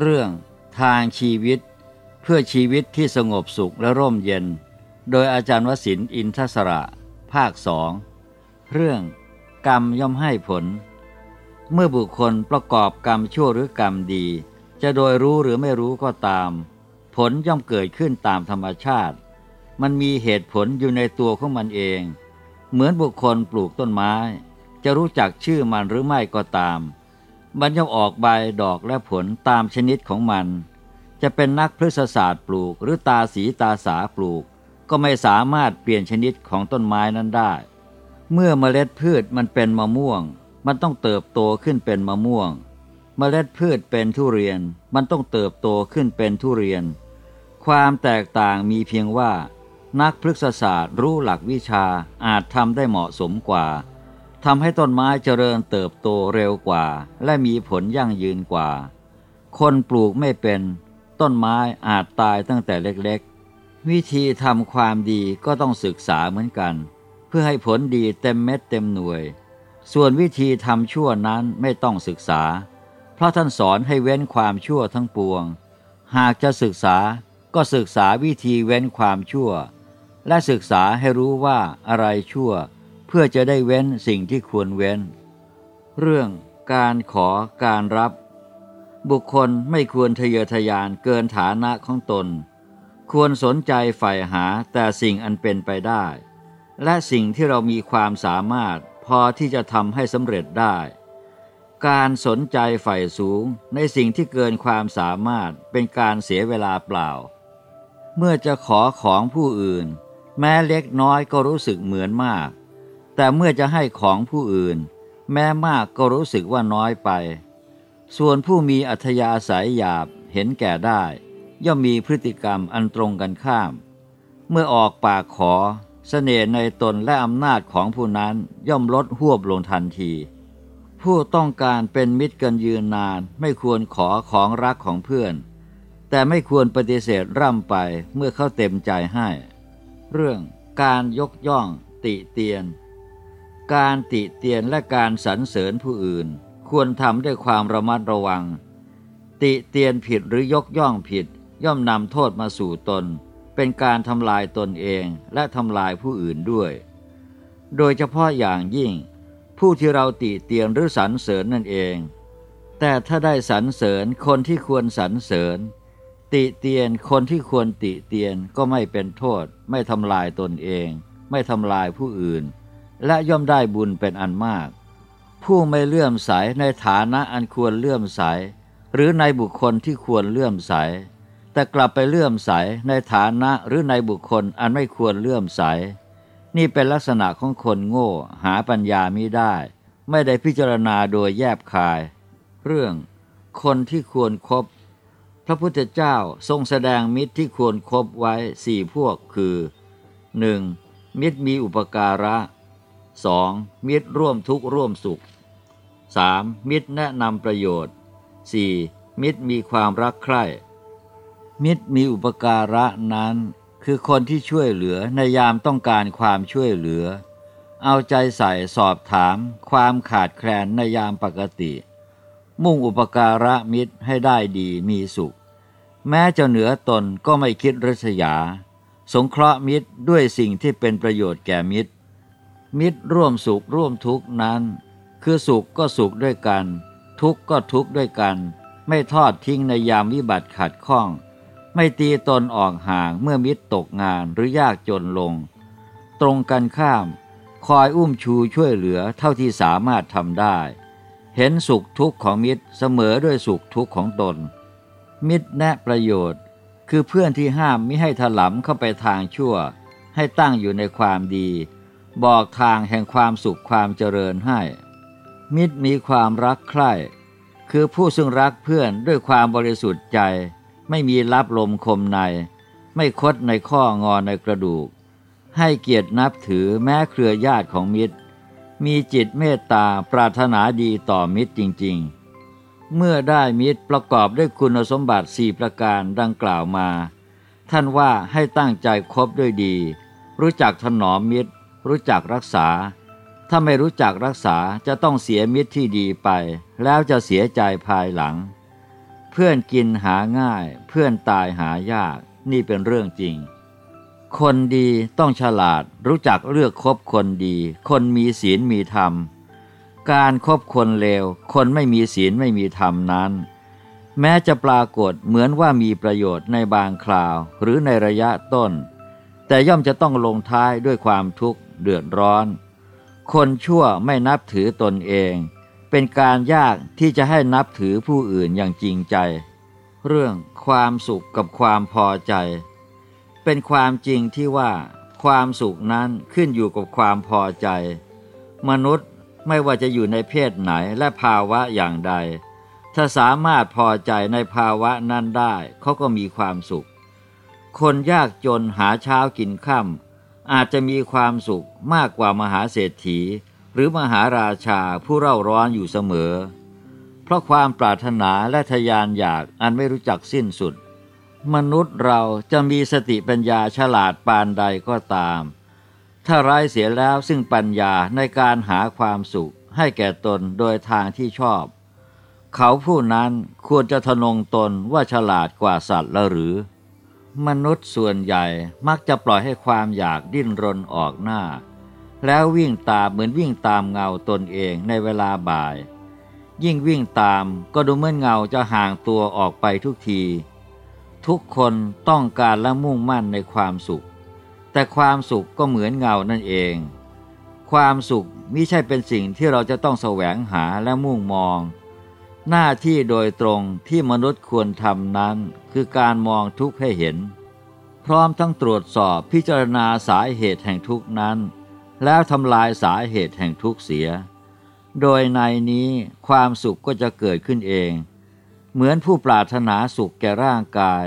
เรื่องทางชีวิต เพื่อชีวิตที่สงบสุขและร่มเย็น โดยอาจารย์วสินอินทศระ ภาคสองเรื่องกรรมย่อมให้ผล เมื่อบุคคลประกอบกรรมชั่วหรือกรรมดี จะโดยรู้หรือไม่รู้ก็ตาม ผลย่อมเกิดขึ้นตามธรรมชาติ มันมีเหตุผลอยู่ในตัวของมันเอง เหมือนบุคคลปลูกต้นไม้ จะรู้จักชื่อมันหรือไม่ก็ตาม มันย่อมออกใบดอกและผลตามชนิดของมัน จะเป็นนักพฤกษศาสตร์ปลูกหรือตาสีตาสาปลูก ก็ไม่สามารถเปลี่ยนชนิดของต้นไม้นั้นได้ เมื่อเมล็ดพืชมันเป็นมะม่วง มันต้องเติบโตขึ้นเป็นมะม่วง เมล็ดพืชเป็นทุเรียน มันต้องเติบโตขึ้นเป็นทุเรียน ความแตกต่างมีเพียงว่า นักพฤกษศาสตร์รู้หลักวิชาอาจทำได้เหมาะสมกว่า ทำให้ต้นไม้เจริญเติบโตเร็วกว่า และมีผลยั่งยืนกว่า คนปลูกไม่เป็น ต้นไม้อาจตายตั้งแต่เล็กๆ วิธีทำความดีก็ต้องศึกษาเหมือนกัน เพื่อให้ผลดีเต็มเม็ดเต็มหน่วย ส่วนวิธีทำชั่วนั้นไม่ต้องศึกษา เพราะท่านสอนให้เว้นความชั่วทั้งปวง หากจะศึกษาก็ศึกษาวิธีเว้นความชั่ว และศึกษาให้รู้ว่าอะไรชั่ว เพื่อจะได้เว้นสิ่งที่ควรเว้น เรื่องการขอการรับ บุคคลไม่ควรทะเยอทะยานเกินฐานะของตน ควรสนใจใฝ่หาแต่สิ่งอันเป็นไปได้ และสิ่งที่เรามีความสามารถพอที่จะทำให้สำเร็จได้ การสนใจใฝ่สูงในสิ่งที่เกินความสามารถเป็นการเสียเวลาเปล่า เมื่อจะขอของผู้อื่น แม้เล็กน้อยก็รู้สึกเหมือนมาก แต่เมื่อจะให้ของผู้อื่น แม้มากก็รู้สึกว่าน้อยไป ส่วนผู้มีอัธยาศัยหยาบเห็นแก่ได้ ย่อมมีพฤติกรรมอันตรงกันข้าม เมื่อออกปากขอสเสน่ห์ในตนและอำนาจของผู้นั้นย่อมลดหวบลงทันที ผู้ต้องการเป็นมิตรกันยืนนานไม่ควรขอของรักของเพื่อน แต่ไม่ควรปฏิเสธร่ำไปเมื่อเขาเต็มใจให้ เรื่องการยกย่องติเตียน การติเตียนและการสรรเสริญผู้อื่น ควรทำด้วยความระมัดระวัง ติเตียนผิดหรือยกย่องผิด ย่อมนำโทษมาสู่ตน เป็นการทำลายตนเองและทำลายผู้อื่นด้วย โดยเฉพาะอย่างยิ่ง ผู้ที่เราติเตียนหรือสรรเสริญนั่นเอง แต่ถ้าได้สรรเสริญคนที่ควรสรรเสริญ ติเตียนคนที่ควรติเตียนก็ไม่เป็นโทษ ไม่ทำลายตนเอง ไม่ทำลายผู้อื่น และย่อมได้บุญเป็นอันมาก ผู้ไม่เลื่อมใสในฐานะอันควรเลื่อมใส หรือในบุคคลที่ควรเลื่อมใส แต่กลับไปเลื่อมใสในฐานะหรือในบุคคลอันไม่ควรเลื่อมใส นี่เป็นลักษณะของคนโง่หาปัญญามิได้ ไม่ได้พิจารณาโดยแยบคาย เรื่อง คนที่ควรครบพระพุทธเจ้าทรงแสดงมิตรที่ควรครบไว้สี่พวกคือ 1. มิตรมีอุปการะ 2. มิตรร่วมทุกข์ร่วมสุข 3. มิตรแนะนำประโยชน์ 4. มิตรมีความรักใคร่ มิตรมีอุปการะนั้น คือคนที่ช่วยเหลือในยามต้องการความช่วยเหลือ เอาใจใส่สอบถาม ความขาดแคลนในยามปกติ มุ่งอุปการะมิตรให้ได้ดีมีสุข แม้จะเหนือตนก็ไม่คิดริษยา สงเคราะห์มิตรด้วยสิ่งที่เป็นประโยชน์แก่มิตร มิตรร่วมสุขร่วมทุกข์นั้น คือสุขก็สุขด้วยกัน ทุกข์ก็ทุกข์ด้วยกัน ไม่ทอดทิ้งในยามวิบัติขัดข้อง ไม่ตีตนออกห่างเมื่อมิตรตกงานหรือยากจนลง ตรงกันข้าม คอยอุ้มชูช่วยเหลือเท่าที่สามารถทำได้ เห็นสุขทุกข์ของมิตรเสมอด้วยสุขทุกข์ของตน มิตรแนะประโยชน์ คือเพื่อนที่ห้ามไม่ให้ถลำเข้าไปทางชั่ว ให้ตั้งอยู่ในความดี บอกทางแห่งความสุขความเจริญให้ มิตรมีความรักใคร่ คือผู้ซึ่งรักเพื่อนด้วยความบริสุทธิ์ใจ ไม่มีรับลมคมใน ไม่คดในข้องอในกระดูก ให้เกียรตินับถือแม้เครือญาติของมิตร มีจิตเมตตาปรารถนาดีต่อมิตรจริง ๆ เมื่อได้มิตรประกอบด้วยคุณสมบัติสี่ประการดังกล่าวมา ท่านว่าให้ตั้งใจคบด้วยดี รู้จักถนอมมิตร รู้จักรักษา ถ้าไม่รู้จักรักษาจะต้องเสียมิตรที่ดีไป แล้วจะเสียใจภายหลัง เพื่อนกินหาง่าย เพื่อนตายหายาก นี่เป็นเรื่องจริง คนดีต้องฉลาด รู้จักเลือกคบคนดี คนมีศีลมีธรรม การครบคนเลว คนไม่มีศีลไม่มีธรรมนั้นแม้จะปรากฏเหมือนว่ามีประโยชน์ในบางคราวหรือในระยะต้น แต่ย่อมจะต้องลงท้ายด้วยความทุกข์ เดือดร้อน คนชั่วไม่นับถือตนเอง เป็นการยากที่จะให้นับถือผู้อื่นอย่างจริงใจ เรื่องความสุขกับความพอใจ เป็นความจริงที่ว่า ความสุขนั้นขึ้นอยู่กับความพอใจ มนุษย์ไม่ว่าจะอยู่ในเพศไหนและภาวะอย่างใด ถ้าสามารถพอใจในภาวะนั้นได้เขาก็มีความสุข คนยากจนหาเช้ากินค่ำ อาจจะมีความสุขมากกว่ามหาเศรษฐี หรือมหาราชาผู้เร่าร้อนอยู่เสมอ เพราะความปรารถนาและทยานอยากอันไม่รู้จักสิ้นสุด มนุษย์เราจะมีสติปัญญาฉลาดปานใดก็ตาม ถ้าไร้เสียแล้วซึ่งปัญญาในการหาความสุขให้แก่ตนโดยทางที่ชอบ เขาผู้นั้นควรจะทนงตนว่าฉลาดกว่าสัตว์ละหรือ มนุษย์ส่วนใหญ่มักจะปล่อยให้ความอยากดิ้นรนออกหน้า แล้ววิ่งตามเหมือนวิ่งตามเงาตนเองในเวลาบ่าย ยิ่งวิ่งตามก็ดูเหมือนเงาจะห่างตัวออกไปทุกที ทุกคนต้องการและมุ่งมั่นในความสุข แต่ความสุขก็เหมือนเงานั่นเอง ความสุขมิใช่เป็นสิ่งที่เราจะต้องแสวงหาและมุ่งมอง หน้าที่โดยตรงที่มนุษย์ควรทำนั้น คือการมองทุกข์ให้เห็น พร้อมทั้งตรวจสอบพิจารณาสาเหตุแห่งทุกข์นั้น แล้วทำลายสาเหตุแห่งทุกข์เสีย โดยในนี้ความสุขก็จะเกิดขึ้นเอง เหมือนผู้ปรารถนาสุขแก่ร่างกาย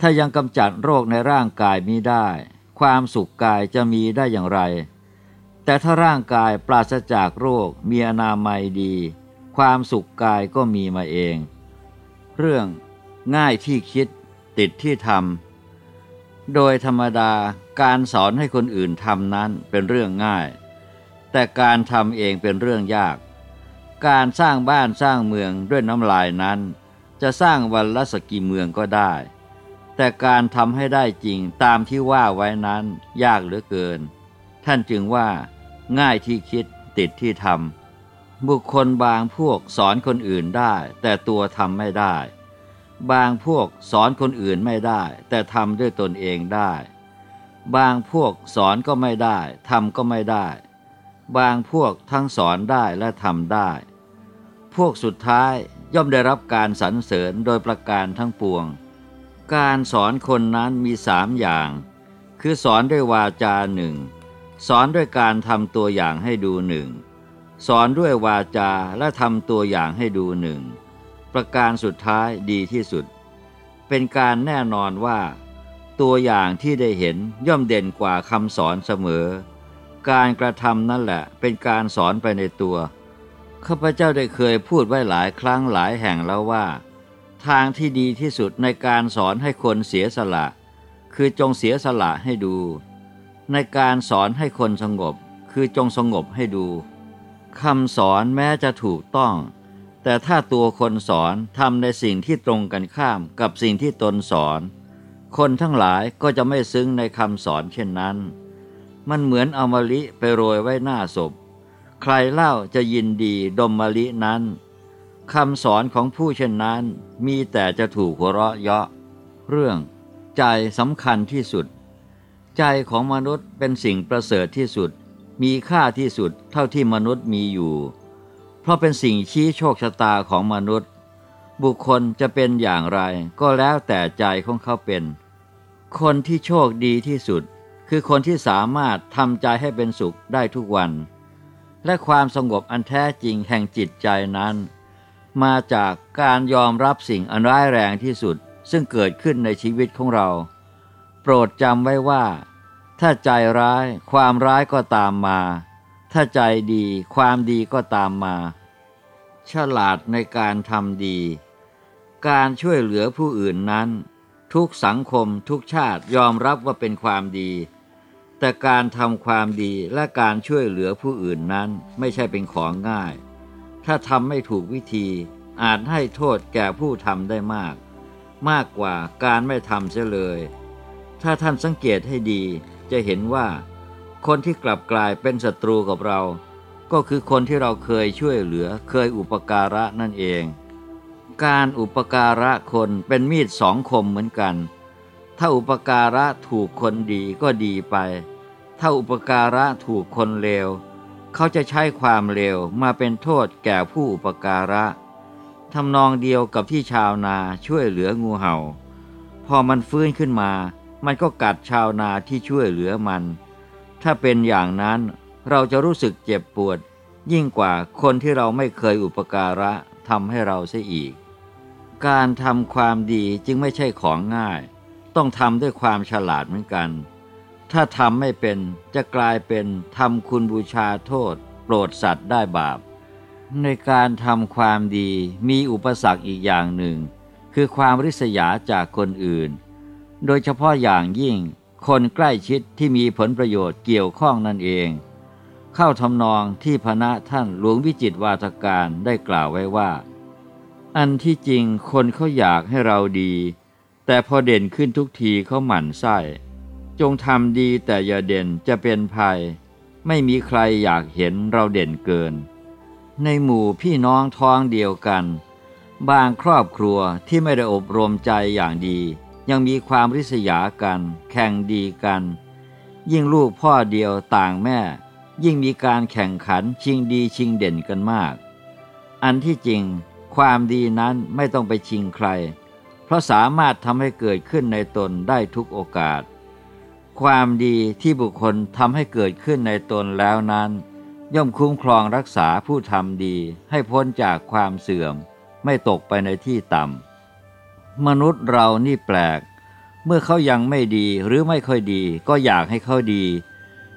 ถ้ายังกำจัดโรคในร่างกายมิได้ ความสุขกายจะมีได้อย่างไร แต่ถ้าร่างกายปราศจากโรคมีอนามัยดี ความสุขกายก็มีมาเอง เรื่องง่ายที่คิดติดที่ทำโดยธรรมดาการสอนให้คนอื่นทำนั้นเป็นเรื่องง่าย แต่การทำเองเป็นเรื่องยาก การสร้างบ้านสร้างเมืองด้วยน้ำลายนั้น จะสร้างวันละสกี่เมืองก็ได้ แต่การทำให้ได้จริงตามที่ว่าไว้นั้นยากเหลือเกิน ท่านจึงว่า ง่ายที่คิดติดที่ทำ บุคคลบางพวกสอนคนอื่นได้ แต่ตัวทำไม่ได้ บางพวกสอนคนอื่นไม่ได้ แต่ทำด้วยตนเองได้ บางพวกสอนก็ไม่ได้ทำก็ไม่ได้ บางพวกทั้งสอนได้และทำได้ พวกสุดท้ายย่อมได้รับการสรรเสริญโดยประการทั้งปวง การสอนคนนั้นมีสามอย่าง คือสอนด้วยวาจาหนึ่ง สอนด้วยการทำตัวอย่างให้ดูหนึ่ง สอนด้วยวาจาและทำตัวอย่างให้ดูหนึ่ง ประการสุดท้ายดีที่สุด เป็นการแน่นอนว่า ตัวอย่างที่ได้เห็นย่อมเด่นกว่าคำสอนเสมอ การกระทำนั่นแหละเป็นการสอนไปในตัวข้าพเจ้าได้เคยพูดไว้หลายครั้งหลายแห่งแล้วว่า ทางที่ดีที่สุดในการสอนให้คนเสียสละ คือจงเสียสละให้ดู ในการสอนให้คนสงบ คือจงสงบให้ดู คำสอนแม้จะถูกต้อง แต่ถ้าตัวคนสอนทำในสิ่งที่ตรงกันข้ามกับสิ่งที่ตนสอน คนทั้งหลายก็จะไม่ซึ้งในคำสอนเช่นนั้น มันเหมือนเอามะลิไปโรยไว้หน้าศพ ใครเล่าจะยินดีดมมะลินั้นคำสอนของผู้เช่นนั้นมีแต่จะถูกหัวเราะเยาะ เรื่องใจสำคัญที่สุด ใจของมนุษย์เป็นสิ่งประเสริฐที่สุด มีค่าที่สุดเท่าที่มนุษย์มีอยู่ เพราะเป็นสิ่งชี้โชคชะตาของมนุษย์ บุคคลจะเป็นอย่างไรก็แล้วแต่ใจของเขาเป็น คนที่โชคดีที่สุด คือคนที่สามารถทำใจให้เป็นสุขได้ทุกวัน และความสงบอันแท้จริงแห่งจิตใจนั้น มาจากการยอมรับสิ่งอันร้ายแรงที่สุดซึ่งเกิดขึ้นในชีวิตของเรา โปรดจำไว้ว่า ถ้าใจร้ายความร้ายก็ตามมา ถ้าใจดีความดีก็ตามมา ฉลาดในการทำดี การช่วยเหลือผู้อื่นนั้น ทุกสังคมทุกชาติยอมรับว่าเป็นความดี แต่การทำความดีและการช่วยเหลือผู้อื่นนั้นไม่ใช่เป็นของง่าย ถ้าทำไม่ถูกวิธีอาจให้โทษแก่ผู้ทำได้มาก มากกว่าการไม่ทำเสียเลย ถ้าท่านสังเกตให้ดี จะเห็นว่าคนที่กลับกลายเป็นศัตรูกับเรา ก็คือคนที่เราเคยช่วยเหลือเคยอุปการะนั่นเอง การอุปการะคนเป็นมีดสองคมเหมือนกัน ถ้าอุปการะถูกคนดีก็ดีไป ถ้าอุปการะถูกคนเลวเขาจะใช้ความเร็วมาเป็นโทษแก่ผู้อุปการะทำนองเดียวกับที่ชาวนาช่วยเหลืองูเห่า พอมันฟื้นขึ้นมา มันก็กัดชาวนาที่ช่วยเหลือมัน ถ้าเป็นอย่างนั้นเราจะรู้สึกเจ็บปวด ยิ่งกว่าคนที่เราไม่เคยอุปการะทำให้เราเสียอีก การทำความดีจึงไม่ใช่ของง่าย ต้องทำด้วยความฉลาดเหมือนกัน ถ้าทำไม่เป็นจะกลายเป็นทำคุณบูชาโทษ โปรดสัตว์ได้บาป ในการทำความดีมีอุปสรรคอีกอย่างหนึ่ง คือความริษยาจากคนอื่น โดยเฉพาะอย่างยิ่ง คนใกล้ชิดที่มีผลประโยชน์เกี่ยวข้องนั่นเอง เข้าทำนองที่พระท่านหลวงวิจิตวาทการได้กล่าวไว้ว่า อันที่จริงคนเขาอยากให้เราดี แต่พอเด่นขึ้นทุกทีเขาหมั่นไส้จงทำดีแต่อย่าเด่นจะเป็นภัย ไม่มีใครอยากเห็นเราเด่นเกิน ในหมู่พี่น้องท้องเดียวกัน บางครอบครัวที่ไม่ได้อบรมใจอย่างดี ยังมีความริษยากัน แข่งดีกัน ยิ่งลูกพ่อเดียวต่างแม่ ยิ่งมีการแข่งขันชิงดีชิงเด่นกันมาก อันที่จริง ความดีนั้นไม่ต้องไปชิงใคร เพราะสามารถทำให้เกิดขึ้นในตนได้ทุกโอกาส ความดีที่บุคคลทำให้เกิดขึ้นในตนแล้วนั้น ย่อมคุ้มครองรักษาผู้ทำดีให้พ้นจากความเสื่อม ไม่ตกไปในที่ต่ำ มนุษย์เรานี่แปลก เมื่อเขายังไม่ดีหรือไม่ค่อยดีก็อยากให้เขาดี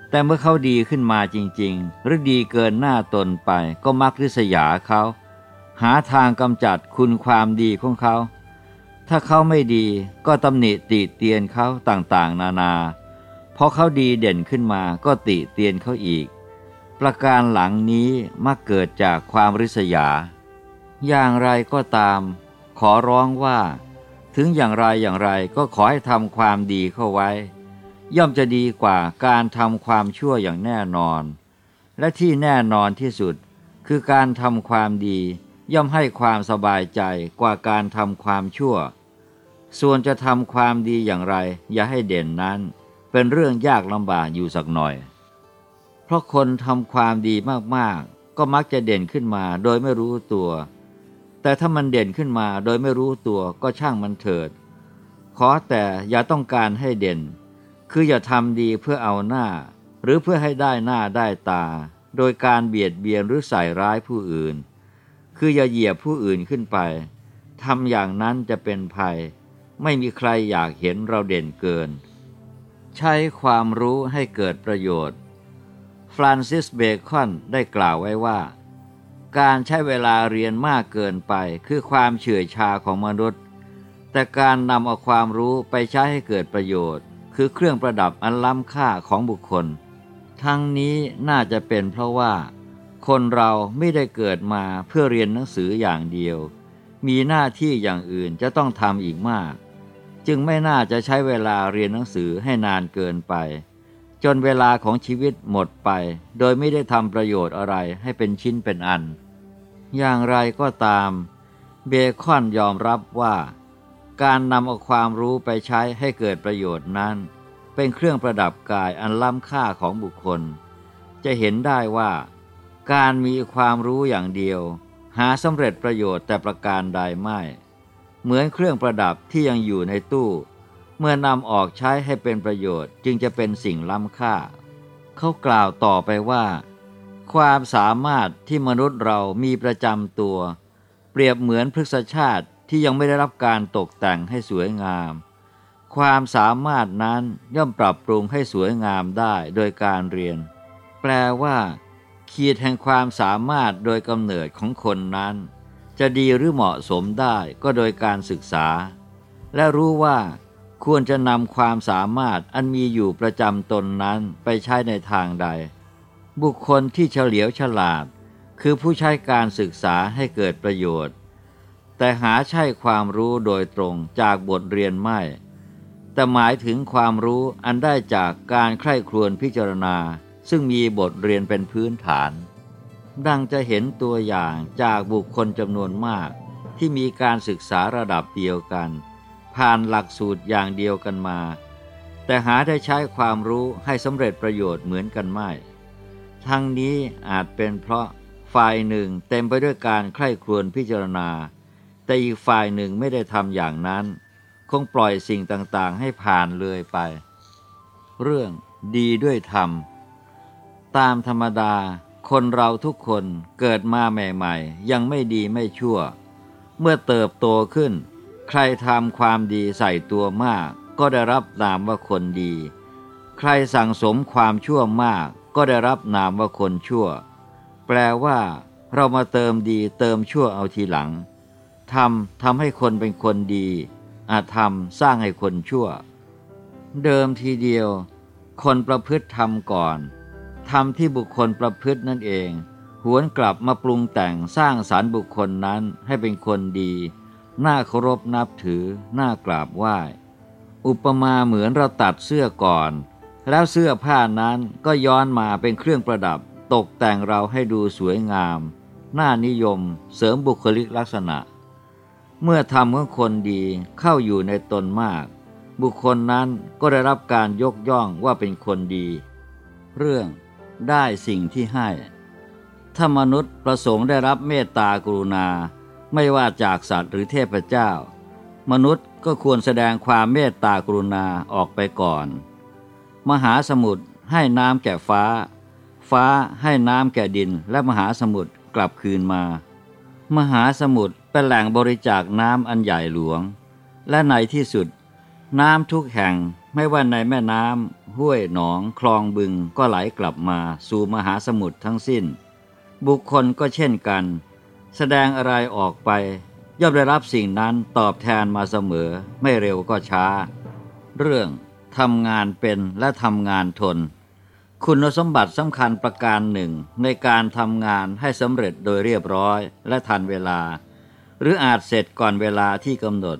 แต่เมื่อเขาดีขึ้นมาจริง ๆ หรือดีเกินหน้าตนไปก็มักริษยาเขา หาทางกำจัดคุณความดีของเขา ถ้าเขาไม่ดีก็ตำหนิติเตียนเขาต่างๆ นานาพอเขาดีเด่นขึ้นมาก็ติเตียนเขาอีก ประการหลังนี้มักเกิดจากความริษยา อย่างไรก็ตาม ขอร้องว่า ถึงอย่างไรอย่างไรก็ขอให้ทำความดีเข้าไว้ ย่อมจะดีกว่าการทำความชั่วอย่างแน่นอน และที่แน่นอนที่สุด คือการทำความดีย่อมให้ความสบายใจกว่าการทำความชั่ว ส่วนจะทำความดีอย่างไร อย่าให้เด่นนั้น เป็นเรื่องยากลำบากอยู่สักหน่อย เพราะคนทำความดีมากๆ ก็มักจะเด่นขึ้นมาโดยไม่รู้ตัว แต่ถ้ามันเด่นขึ้นมาโดยไม่รู้ตัวก็ช่างมันเถิด ขอแต่อย่าต้องการให้เด่น คืออย่าทำดีเพื่อเอาหน้า หรือเพื่อให้ได้หน้าได้ตา โดยการเบียดเบียนหรือใส่ร้ายผู้อื่น คืออย่าเหยียบผู้อื่นขึ้นไปทำอย่างนั้นจะเป็นภัย ไม่มีใครอยากเห็นเราเด่นเกิน ใช้ความรู้ให้เกิดประโยชน์ ฟรานซิสเบคอนได้กล่าวไว้ว่า การใช้เวลาเรียนมากเกินไปคือความเฉื่อยชาของมนุษย์ แต่การนำเอาความรู้ไปใช้ให้เกิดประโยชน์ คือเครื่องประดับอันล้ำค่าของบุคคล ทั้งนี้น่าจะเป็นเพราะว่า คนเราไม่ได้เกิดมาเพื่อเรียนหนังสืออย่างเดียว มีหน้าที่อย่างอื่นจะต้องทำอีกมาก จึงไม่น่าจะใช้เวลาเรียนหนังสือให้นานเกินไป จนเวลาของชีวิตหมดไป โดยไม่ได้ทำประโยชน์อะไรให้เป็นชิ้นเป็นอัน อย่างไรก็ตาม เบคอนยอมรับว่า การนำเอาความรู้ไปใช้ให้เกิดประโยชน์นั้น เป็นเครื่องประดับกายอันล้ำค่าของบุคคล จะเห็นได้ว่า การมีความรู้อย่างเดียว หาสำเร็จประโยชน์แต่ประการใดไม่ เหมือนเครื่องประดับที่ยังอยู่ในตู้ เมื่อนำออกใช้ให้เป็นประโยชน์จึงจะเป็นสิ่งล้ำค่า เขากล่าวต่อไปว่า ความสามารถที่มนุษย์เรามีประจำตัว เปรียบเหมือนพฤกษชาติที่ยังไม่ได้รับการตกแต่งให้สวยงาม ความสามารถนั้นย่อมปรับปรุงให้สวยงามได้โดยการเรียน แปลว่า ขีดแห่งความสามารถโดยกำเนิดของคนนั้น จะดีหรือเหมาะสมได้ก็โดยการศึกษา และรู้ว่า ควรจะนำความสามารถอันมีอยู่ประจำตนนั้นไปใช้ในทางใด บุคคลที่เฉลียวฉลาด คือผู้ใช้การศึกษาให้เกิดประโยชน์ แต่หาใช่ความรู้โดยตรงจากบทเรียนไม่ แต่หมายถึงความรู้อันได้จากการใคร่ครวญพิจารณา ซึ่งมีบทเรียนเป็นพื้นฐาน ดังจะเห็นตัวอย่างจากบุคคลจำนวนมากที่มีการศึกษาระดับเดียวกัน ผ่านหลักสูตรอย่างเดียวกันมา แต่หาได้ใช้ความรู้ให้สำเร็จประโยชน์เหมือนกันไม่ ทั้งนี้อาจเป็นเพราะฝ่ายหนึ่งเต็มไปด้วยการใคร่ครวญพิจารณา แต่อีกฝ่ายหนึ่งไม่ได้ทำอย่างนั้น คงปล่อยสิ่งต่างๆ ให้ผ่านเลยไป เรื่องดีด้วยธรรม ตามธรรมดาคนเราทุกคนเกิดมาใหม่ ๆ ยังไม่ดีไม่ชั่ว เมื่อเติบโตขึ้น ใครทำความดีใส่ตัวมาก ก็ได้รับนามว่าคนดี ใครสั่งสมความชั่วมาก ก็ได้รับนามว่าคนชั่ว แปลว่า เรามาเติมดีเติมชั่วเอาทีหลังทำทำให้คนเป็นคนดีอาธรรมสร้างให้คนชั่ว เดิมทีเดียว คนประพฤติทำก่อนทำที่บุคคลประพฤตินั่นเอง หวนกลับมาปรุงแต่งสร้างสารบุคคลนั้นให้เป็นคนดี น่าเคารพนับถือ น่ากราบไหว้ อุปมาเหมือนเราตัดเสื้อก่อน แล้วเสื้อผ้านั้นก็ย้อนมาเป็นเครื่องประดับ ตกแต่งเราให้ดูสวยงาม น่านิยม เสริมบุคลิกลักษณะ เมื่อทำของคนดีเข้าอยู่ในตนมาก บุคคลนั้นก็ได้รับการยกย่องว่าเป็นคนดี เรื่องได้สิ่งที่ให้ ถ้ามนุษย์ประสงค์ได้รับเมตตากรุณา ไม่ว่าจากสัตว์หรือเทพเจ้า มนุษย์ก็ควรแสดงความเมตตากรุณาออกไปก่อน มหาสมุทรให้น้ำแก่ฟ้า ฟ้าให้น้ำแก่ดินและมหาสมุทรกลับคืนมา มหาสมุทรเป็นแหล่งบริจาคน้ำอันใหญ่หลวง และในที่สุด น้ำทุกแห่งไม่ว่าในแม่น้ำห้วยหนองคลองบึงก็ไหลกลับมาสู่มหาสมุทรทั้งสิ้น บุคคลก็เช่นกัน แสดงอะไรออกไปย่อมได้รับสิ่งนั้นตอบแทนมาเสมอ ไม่เร็วก็ช้า เรื่องทำงานเป็นและทำงานทน คุณสมบัติสำคัญประการหนึ่ง ในการทำงานให้สำเร็จโดยเรียบร้อยและทันเวลา หรืออาจเสร็จก่อนเวลาที่กำหนด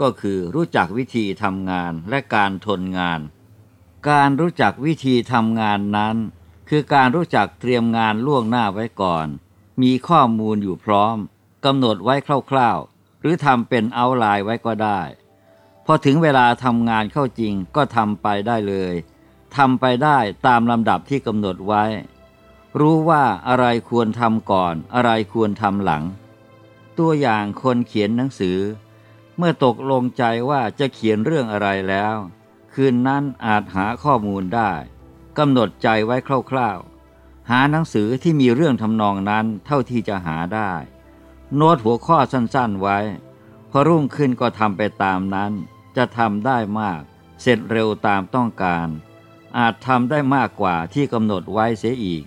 ก็คือรู้จักวิธีทำงานและการทนงาน การรู้จักวิธีทำงานนั้น คือการรู้จักเตรียมงานล่วงหน้าไว้ก่อน มีข้อมูลอยู่พร้อมกำหนดไว้คร่าวๆ หรือทำเป็นเอาไลน์ไว้ก็ได้ พอถึงเวลาทำงานเข้าจริงก็ทำไปได้เลยทำไปได้ตามลำดับที่กำหนดไว้ รู้ว่าอะไรควรทำก่อน อะไรควรทำหลัง ตัวอย่างคนเขียนหนังสือ เมื่อตกลงใจว่าจะเขียนเรื่องอะไรแล้ว คืนนั้นอาจหาข้อมูลได้กำหนดใจไว้คร่าวๆ หาหนังสือที่มีเรื่องทำนองนั้นเท่าที่จะหาได้ โน้ตหัวข้อสั้นๆไว้ พอรุ่งขึ้นก็ทำไปตามนั้น จะทำได้มาก เสร็จเร็วตามต้องการ อาจทำได้มากกว่าที่กำหนดไว้เสียอีก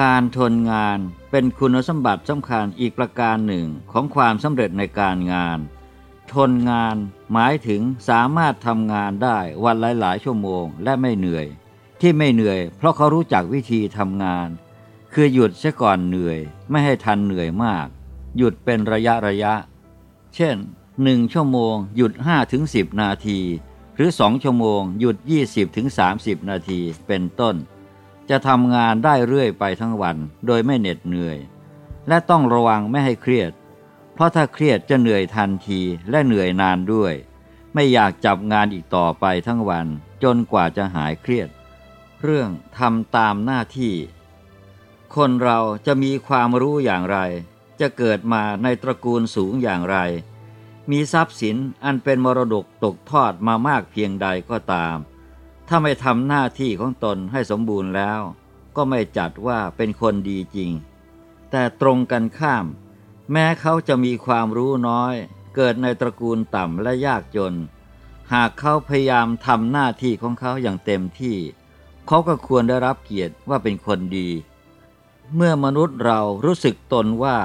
การทนงานเป็นคุณสมบัติสำคัญอีกประการหนึ่งของความสำเร็จในการงาน ทนงานหมายถึงสามารถทำงานได้วันหลายๆ ชั่วโมงและไม่เหนื่อย ที่ไม่เหนื่อย เพราะเขารู้จักวิธีทำงาน คือหยุดเสียก่อนเหนื่อย ไม่ให้ทันเหนื่อยมาก หยุดเป็นระยะระยะ เช่นหนึ่งชั่วโมง หยุดห้าถึงสิบนาที หรือสองชั่วโมง หยุด 20-30 นาทีเป็นต้น จะทำงานได้เรื่อยไปทั้งวัน โดยไม่เหน็ดเหนื่อย และต้องระวังไม่ให้เครียด เพราะถ้าเครียดจะเหนื่อยทันทีและเหนื่อยนานด้วย ไม่อยากจับงานอีกต่อไปทั้งวัน จนกว่าจะหายเครียด เรื่องทำตามหน้าที่ คนเราจะมีความรู้อย่างไร จะเกิดมาในตระกูลสูงอย่างไร มีทรัพย์สินอันเป็นมรดกตกทอดมามากเพียงใดก็ตาม ถ้าไม่ทำหน้าที่ของตนให้สมบูรณ์แล้ว ก็ไม่จัดว่าเป็นคนดีจริง แต่ตรงกันข้าม แม้เขาจะมีความรู้น้อย เกิดในตระกูลต่ำและยากจน หากเขาพยายามทำหน้าที่ของเขาอย่างเต็มที่ เขาก็ควรได้รับเกียรติว่าเป็นคนดี เมื่อมนุษย์เรารู้สึกตนว่า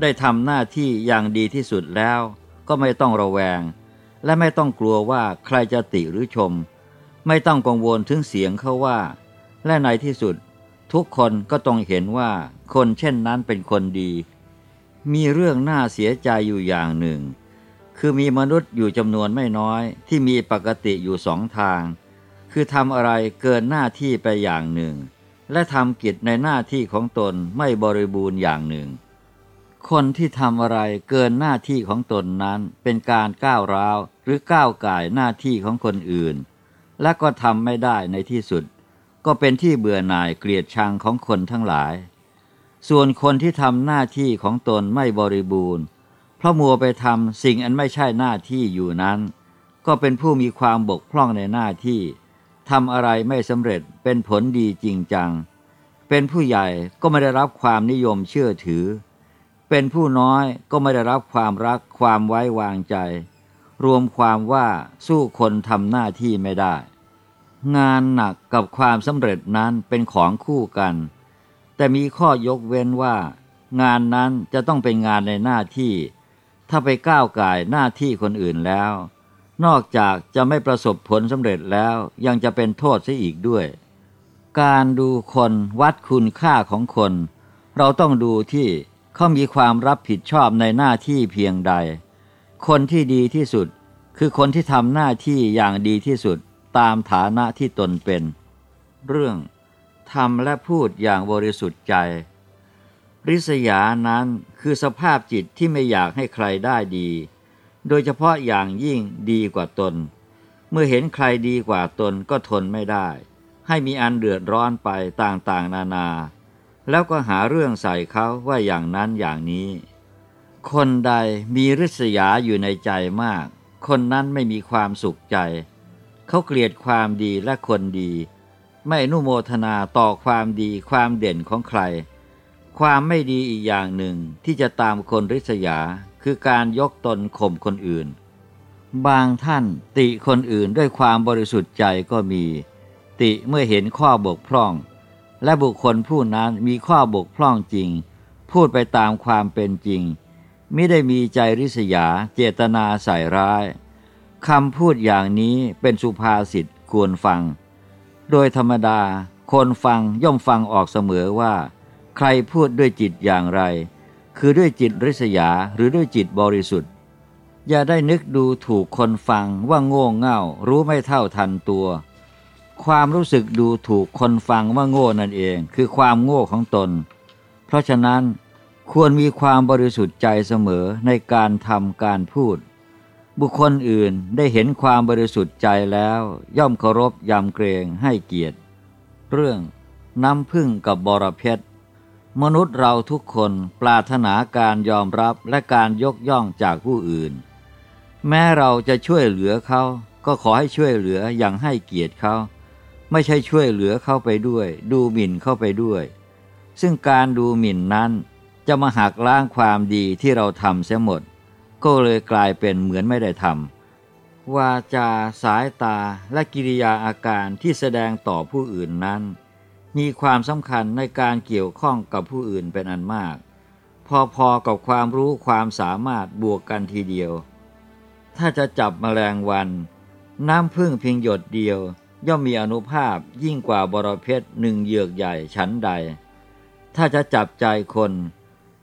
ได้ทำหน้าที่อย่างดีที่สุดแล้ว ก็ไม่ต้องระแวง และไม่ต้องกลัวว่าใครจะติหรือชม ไม่ต้องกังวลถึงเสียงเขาว่า และในที่สุด ทุกคนก็ต้องเห็นว่าคนเช่นนั้นเป็นคนดี มีเรื่องน่าเสียใจอยู่อย่างหนึ่ง คือมีมนุษย์อยู่จำนวนไม่น้อยที่มีปกติอยู่สองทาง คือทำอะไรเกินหน้าที่ไปอย่างหนึ่ง และทำกิจในหน้าที่ของตนไม่บริบูรณ์อย่างหนึ่ง คนที่ทำอะไรเกินหน้าที่ของตนนั้นเป็นการก้าวร้าวหรือก้าวไก่หน้าที่ของคนอื่น และก็ทำไม่ได้ในที่สุด ก็เป็นที่เบื่อหน่ายเกลียดชังของคนทั้งหลาย ส่วนคนที่ทำหน้าที่ของตนไม่บริบูรณ์ เพราะมัวไปทำสิ่งอันไม่ใช่หน้าที่อยู่นั้น ก็เป็นผู้มีความบกพร่องในหน้าที่ ทำอะไรไม่สำเร็จเป็นผลดีจริงจัง เป็นผู้ใหญ่ก็ไม่ได้รับความนิยมเชื่อถือ เป็นผู้น้อยก็ไม่ได้รับความรักความไว้วางใจ รวมความว่าสู้คนทำหน้าที่ไม่ได้ งานหนักกับความสำเร็จนั้นเป็นของคู่กัน แต่มีข้อยกเว้นว่า งานนั้นจะต้องเป็นงานในหน้าที่ ถ้าไปก้าวไก่หน้าที่คนอื่นแล้ว นอกจากจะไม่ประสบผลสำเร็จแล้วยังจะเป็นโทษซะอีกด้วย การดูคนวัดคุณค่าของคน เราต้องดูที่เขามีความรับผิดชอบในหน้าที่เพียงใด คนที่ดีที่สุด คือคนที่ทำหน้าที่อย่างดีที่สุดตามฐานะที่ตนเป็น เรื่องทำและพูดอย่างบริสุทธิ์ใจ ริษยานั้นคือสภาพจิตที่ไม่อยากให้ใครได้ดี โดยเฉพาะอย่างยิ่งดีกว่าตน เมื่อเห็นใครดีกว่าตนก็ทนไม่ได้ ให้มีอันเดือดร้อนไปต่างๆ นานา แล้วก็หาเรื่องใส่เขาว่าอย่างนั้นอย่างนี้ คนใดมีริษยาอยู่ในใจมาก คนนั้นไม่มีความสุขใจ เขาเกลียดความดีและคนดี ไม่นุโมทนาต่อความดีความเด่นของใคร ความไม่ดีอีกอย่างหนึ่งที่จะตามคนริษยา คือการยกตนข่มคนอื่น บางท่านติคนอื่นด้วยความบริสุทธิ์ใจก็มี ติเมื่อเห็นข้อบกพร่อง และบุคคลผู้นั้นมีข้อบกพร่องจริง พูดไปตามความเป็นจริงไม่ได้มีใจริษยาเจตนาใส่ร้ายคำพูดอย่างนี้เป็นสุภาษิตควรฟัง โดยธรรมดาคนฟังย่อมฟังออกเสมอว่า ใครพูดด้วยจิตอย่างไร คือด้วยจิตริษยาหรือด้วยจิตบริสุทธิ์ อย่าได้นึกดูถูกคนฟังว่าโง่เง่า รู้ไม่เท่าทันตัว ความรู้สึกดูถูกคนฟังว่าโง่นั่นเอง คือความโง่ของตน เพราะฉะนั้นควรมีความบริสุทธิ์ใจเสมอในการทำการพูด บุคคลอื่นได้เห็นความบริสุทธิ์ใจแล้ว ย่อมเคารพยำเกรงให้เกียรติ เรื่องน้ำพึ่งกับบรเพชร มนุษย์เราทุกคนปรารถนาการยอมรับและการยกย่องจากผู้อื่น แม้เราจะช่วยเหลือเขา ก็ขอให้ช่วยเหลืออย่างให้เกียรติเขา ไม่ใช่ช่วยเหลือเข้าไปด้วย ดูหมิ่นเข้าไปด้วย ซึ่งการดูหมิ่นนั้น จะมาหักล้างความดีที่เราทำเสียหมด ก็เลยกลายเป็นเหมือนไม่ได้ทำวาจา สายตาและกิริยาอาการที่แสดงต่อผู้อื่นนั้น มีความสำคัญในการเกี่ยวข้องกับผู้อื่นเป็นอันมาก พอๆกับความรู้ความสามารถบวกกันทีเดียว ถ้าจะจับมแมลงวัน น้ำพึ่งเพียงหยดเดียว ย่อมมีอนุภาพยิ่งกว่าบรเพชรหนึ่งเหยือกใหญ่ชั้นใด ถ้าจะจับใจคน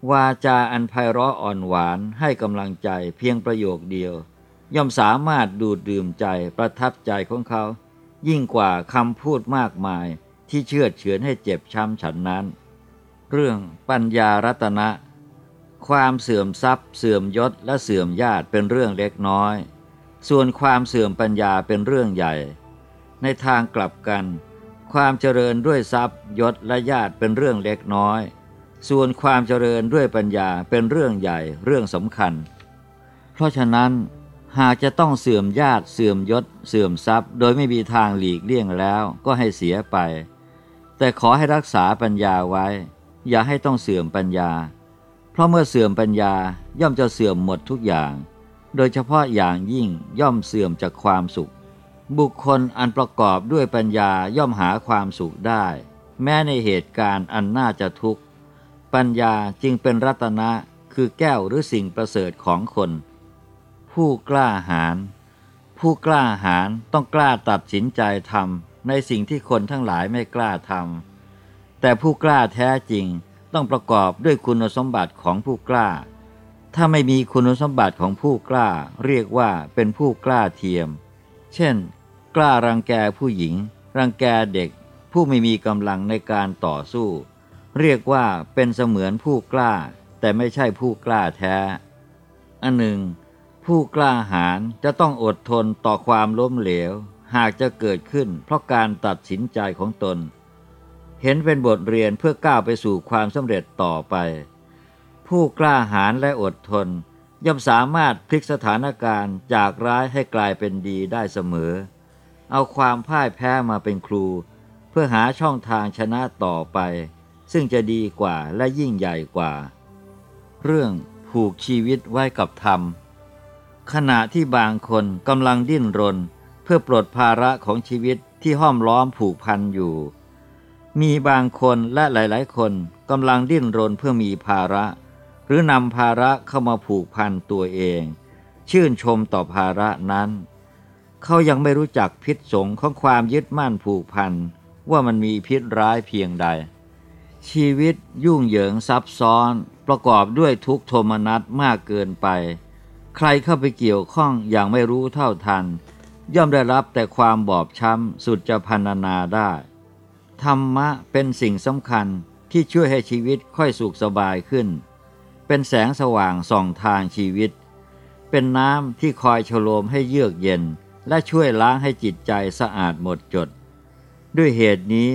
วาจาอันไพเราะอ่อนหวานให้กำลังใจเพียงประโยคเดียว ย่อมสามารถดูดดื่มใจประทับใจของเขา ยิ่งกว่าคำพูดมากมาย ที่เชื่อเฉือนให้เจ็บช้ำฉันนั้น เรื่องปัญญารัตนะ ความเสื่อมทรัพย์ เสื่อมยศและเสื่อมญาติเป็นเรื่องเล็กน้อย ส่วนความเสื่อมปัญญาเป็นเรื่องใหญ่ ในทางกลับกัน ความเจริญด้วยทรัพย์ยศและญาติเป็นเรื่องเล็กน้อย ส่วนความเจริญด้วยปัญญาเป็นเรื่องใหญ่เรื่องสำคัญ เพราะฉะนั้นหากจะต้องเสื่อมญาติเสื่อมยศ เสื่อมทรัพย์ โดยไม่มีทางหลีกเลี่ยงแล้วก็ให้เสียไป แต่ขอให้รักษาปัญญาไว้ อย่าให้ต้องเสื่อมปัญญา เพราะเมื่อเสื่อมปัญญาย่อมจะเสื่อมหมดทุกอย่าง โดยเฉพาะอย่างยิ่งย่อมเสื่อมจากความสุข บุคคลอันประกอบด้วยปัญญาย่อมหาความสุขได้ แม้ในเหตุการณ์อันน่าจะทุกข์ ปัญญาจึงเป็นรัตนะคือแก้วหรือสิ่งประเสริฐของคน ผู้กล้าหาญผู้กล้าหาญต้องกล้าตัดสินใจทำ ในสิ่งที่คนทั้งหลายไม่กล้าทำแต่ผู้กล้าแท้จริงต้องประกอบด้วยคุณสมบัติของผู้กล้า ถ้าไม่มีคุณสมบัติของผู้กล้า เรียกว่าเป็นผู้กล้าเทียม เช่น กล้ารังแกผู้หญิง รังแกเด็ก ผู้ไม่มีกำลังในการต่อสู้ เรียกว่าเป็นเสมือนผู้กล้า แต่ไม่ใช่ผู้กล้าแท้ อันหนึ่ง ผู้กล้าหาญจะต้องอดทนต่อความล้มเหลว หากจะเกิดขึ้น เพราะการตัดสินใจของตน เห็นเป็นบทเรียนเพื่อก้าวไปสู่ความสำเร็จต่อไป ผู้กล้าหาญและอดทน ย่อมสามารถพลิกสถานการณ์จากร้ายให้กลายเป็นดีได้เสมอ เอาความพ่ายแพ้มาเป็นครู เพื่อหาช่องทางชนะต่อไป ซึ่งจะดีกว่าและยิ่งใหญ่กว่า เรื่องผูกชีวิตไว้กับธรรมขณะที่บางคนกำลังดิ้นรน พื่อปลดภาระของชีวิตที่ห้อมล้อมผูกพันอยู่ มีบางคนและหลายๆ คนกำลังดิ้นรนเพื่อมีภาระ หรือนำภาระเข้ามาผูกพันตัวเอง ชื่นชมต่อภาระนั้น เขายังไม่รู้จักพิษสงของความยึดมั่นผูกพันว่ามันมีพิษร้ายเพียงใด ชีวิตยุ่งเหยิงซับซ้อนประกอบด้วยทุกโทมนัสมากเกินไป ใครเข้าไปเกี่ยวข้องอย่างไม่รู้เท่าทัน ย่อมได้รับแต่ความบอบช้ำสุดจะพันนาได้ ธรรมะเป็นสิ่งสำคัญที่ช่วยให้ชีวิตค่อยสุขสบายขึ้น เป็นแสงสว่างส่องทางชีวิต เป็นน้ำที่คอยฉโลมให้เยือกเย็น และช่วยล้างให้จิตใจสะอาดหมดจด ด้วยเหตุนี้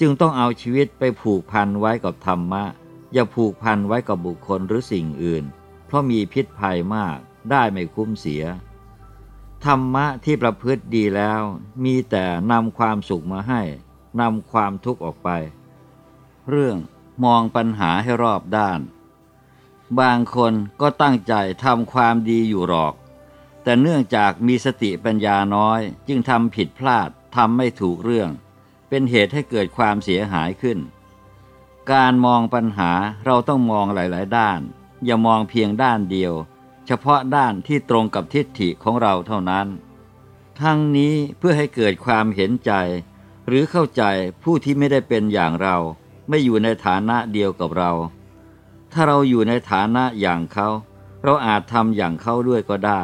จึงต้องเอาชีวิตไปผูกพันไว้กับธรรมะ อย่าผูกพันไว้กับบุคคลหรือสิ่งอื่น เพราะมีพิษภัยมากได้ไม่คุ้มเสีย ธรรมะที่ประพฤติดีแล้ว มีแต่นำความสุขมาให้นำความทุกข์ออกไป เรื่องมองปัญหาให้รอบด้าน บางคนก็ตั้งใจทำความดีอยู่หรอก แต่เนื่องจากมีสติปัญญาน้อย จึงทำผิดพลาดทำไม่ถูกเรื่อง เป็นเหตุให้เกิดความเสียหายขึ้น การมองปัญหาเราต้องมองหลาย ๆ ด้าน อย่ามองเพียงด้านเดียว เฉพาะด้านที่ตรงกับทิฏฐิของเราเท่านั้น ทั้งนี้เพื่อให้เกิดความเห็นใจ หรือเข้าใจผู้ที่ไม่ได้เป็นอย่างเรา ไม่อยู่ในฐานะเดียวกับเรา ถ้าเราอยู่ในฐานะอย่างเขา เราอาจทำอย่างเขาด้วยก็ได้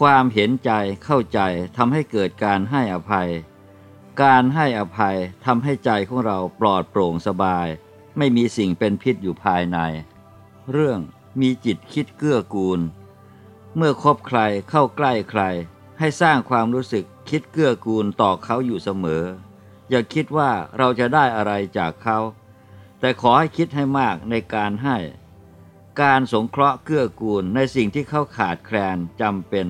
ความเห็นใจเข้าใจทำให้เกิดการให้อภัย การให้อภัยทำให้ใจของเราปลอดโปร่งสบาย ไม่มีสิ่งเป็นพิษอยู่ภายใน เรื่อง มีจิตคิดเกื้อกูล เมื่อคบใครเข้าใกล้ใคร ให้สร้างความรู้สึกคิดเกื้อกูลต่อเขาอยู่เสมอ อย่าคิดว่าเราจะได้อะไรจากเขา แต่ขอให้คิดให้มากในการให้ การสงเคราะห์เกื้อกูลในสิ่งที่เขาขาดแคลนจำเป็น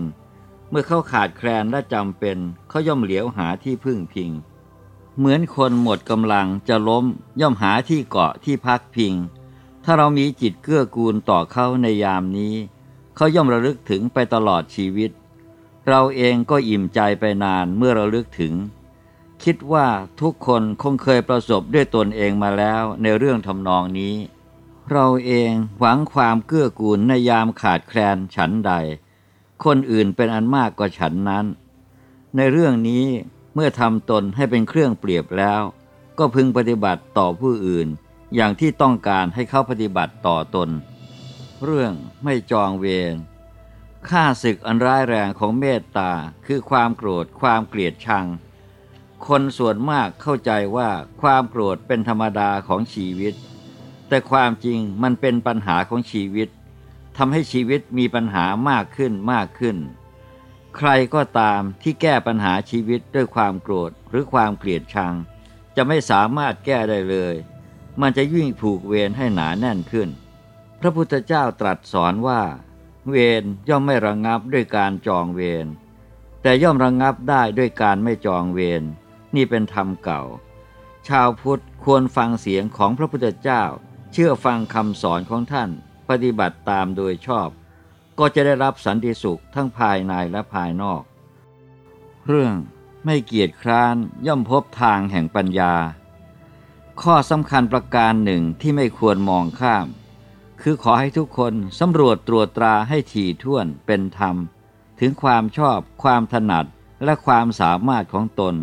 เมื่อเขาขาดแคลนและจำเป็นเขาย่อมเหลียวหาที่พึ่งพิง เหมือนคนหมดกำลังจะล้มย่อมหาที่เกาะที่พักพิง ถ้าเรามีจิตเกื้อกูลต่อเขาในยามนี้ เขาย่อมระลึกถึงไปตลอดชีวิต เราเองก็อิ่มใจไปนานเมื่อเราลึกถึง คิดว่าทุกคนคงเคยประสบด้วยตนเองมาแล้วในเรื่องทำนองนี้ เราเองหวังความเกื้อกูลในยามขาดแคลนฉันใด คนอื่นเป็นอันมากกว่าฉันนั้น ในเรื่องนี้เมื่อทำตนให้เป็นเครื่องเปรียบแล้ว ก็พึงปฏิบัติต่อผู้อื่น อย่างที่ต้องการให้เขาปฏิบัติต่อตน เรื่องไม่จองเวรค่าศึกอันร้ายแรงของเมตตาคือความโกรธความเกลียดชัง คนส่วนมากเข้าใจว่าความโกรธเป็นธรรมดาของชีวิต แต่ความจริงมันเป็นปัญหาของชีวิตทำให้ชีวิตมีปัญหามากขึ้นมากขึ้น ใครก็ตามที่แก้ปัญหาชีวิตด้วยความโกรธหรือความเกลียดชัง จะไม่สามารถแก้ได้เลย มันจะยิ่งผูกเวรให้หนาแน่นขึ้น พระพุทธเจ้าตรัสสอนว่า เวรย่อมไม่ระงงับด้วยการจองเวร แต่ย่อมระงงับได้ด้วยการไม่จองเวร นี่เป็นธรรมเก่า ชาวพุทธควรฟังเสียงของพระพุทธเจ้า เชื่อฟังคำสอนของท่าน ปฏิบัติตามโดยชอบ ก็จะได้รับสันติสุขทั้งภายในและภายนอก เรื่องไม่เกียจคร้านย่อมพบทางแห่งปัญญา ข้อสำคัญประการหนึ่งที่ไม่ควรมองข้าม คือขอให้ทุกคนสำรวจตรวจตราให้ถี่ถ้วนเป็นธรรม ถึงความชอบ ความถนัดและความสามารถของตน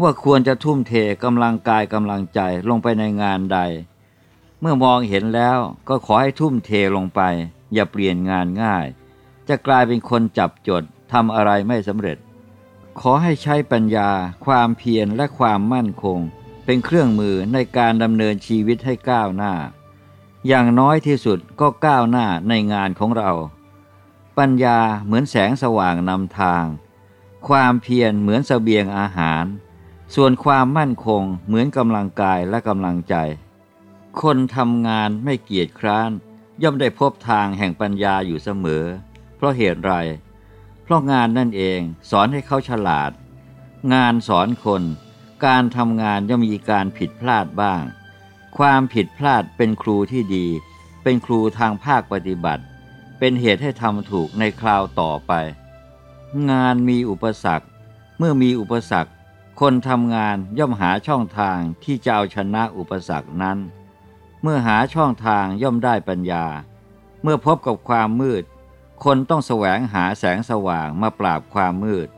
ว่าควรจะทุ่มเทกำลังกายกำลังใจลงไปในงานใด เมื่อมองเห็นแล้วก็ขอให้ทุ่มเทลงไป อย่าเปลี่ยนงานง่าย จะกลายเป็นคนจับจดทำอะไรไม่สำเร็จ ขอให้ใช้ปัญญา ความเพียรและความมั่นคง เป็นเครื่องมือในการดำเนินชีวิตให้ก้าวหน้า อย่างน้อยที่สุดก็ก้าวหน้าในงานของเรา ปัญญาเหมือนแสงสว่างนำทาง ความเพียรเหมือนสเสบียงอาหาร ส่วนความมั่นคงเหมือนกำลังกายและกำลังใจ คนทำงานไม่เกียจคร้าน ย่อมได้พบทางแห่งปัญญาอยู่เสมอ เพราะเหตุไร เพราะงานนั่นเองสอนให้เขาฉลาด งานสอนคน การทำงานย่อมมีการผิดพลาดบ้าง ความผิดพลาดเป็นครูที่ดี เป็นครูทางภาคปฏิบัติ เป็นเหตุให้ทำถูกในคราวต่อไป งานมีอุปสรรค เมื่อมีอุปสรรค คนทำงานย่อมหาช่องทางที่จะเอาชนะอุปสรรคนั้น เมื่อหาช่องทางย่อมได้ปัญญา เมื่อพบกับความมืด คนต้องแสวงหาแสงสว่างมาปราบความมืด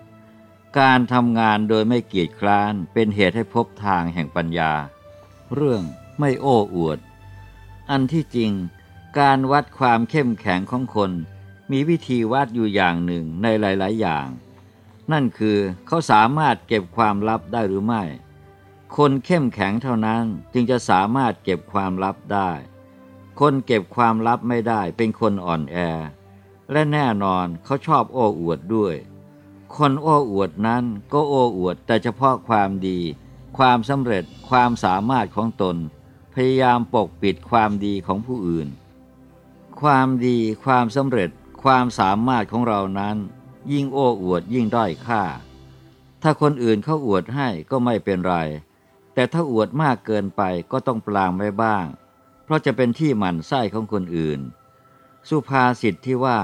การทำงานโดยไม่เกียจคร้านเป็นเหตุให้พบทางแห่งปัญญา เรื่องไม่โอ้อวด อันที่จริง การวัดความเข้มแข็งของคน มีวิธีวัดอยู่อย่างหนึ่งในหลาย ๆ อย่าง นั่นคือเขาสามารถเก็บความลับได้หรือไม่ คนเข้มแข็งเท่านั้นจึงจะสามารถเก็บความลับได้ คนเก็บความลับไม่ได้เป็นคนอ่อนแอ และแน่นอนเขาชอบโอ้อวดด้วย คนโอ้อวดนั้นก็โอ้อวดแต่เฉพาะความดี ความสำเร็จความสามารถของตน พยายามปกปิดความดีของผู้อื่น ความดีความสำเร็จความสามารถของเรานั้น ยิ่งโอ้อวดยิ่งด้อยค่า ถ้าคนอื่นเขาอวดให้ก็ไม่เป็นไร แต่ถ้าอวดมากเกินไปก็ต้องปลางไว้บ้าง เพราะจะเป็นที่หมั่นไส้ของคนอื่น สุภาษิตที่ว่า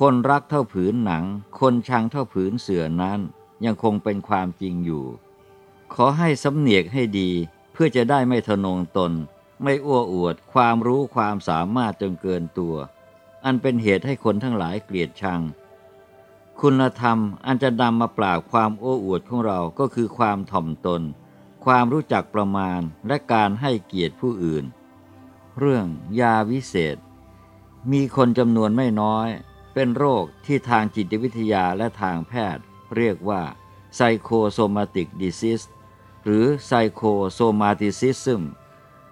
คนรักเท่าผืนหนัง คนชังเท่าผืนเสือนั้น ยังคงเป็นความจริงอยู่ ขอให้สำเนียกให้ดีเพื่อจะได้ไม่ทนงตน ไม่อ้วอวด ความรู้ความสามารถจนเกินตัว อันเป็นเหตุให้คนทั้งหลายเกลียดชัง คุณธรรมอันจะนำมาปราบความโอ้อวดของเราก็คือความถ่อมตน ความรู้จักประมาณและการให้เกียรติผู้อื่น เรื่องยาวิเศษ มีคนจำนวนไม่น้อย เป็นโรคที่ทางจิตวิทยาและทางแพทย์ เรียกว่า psychosomatic disease หรือ psychosomaticism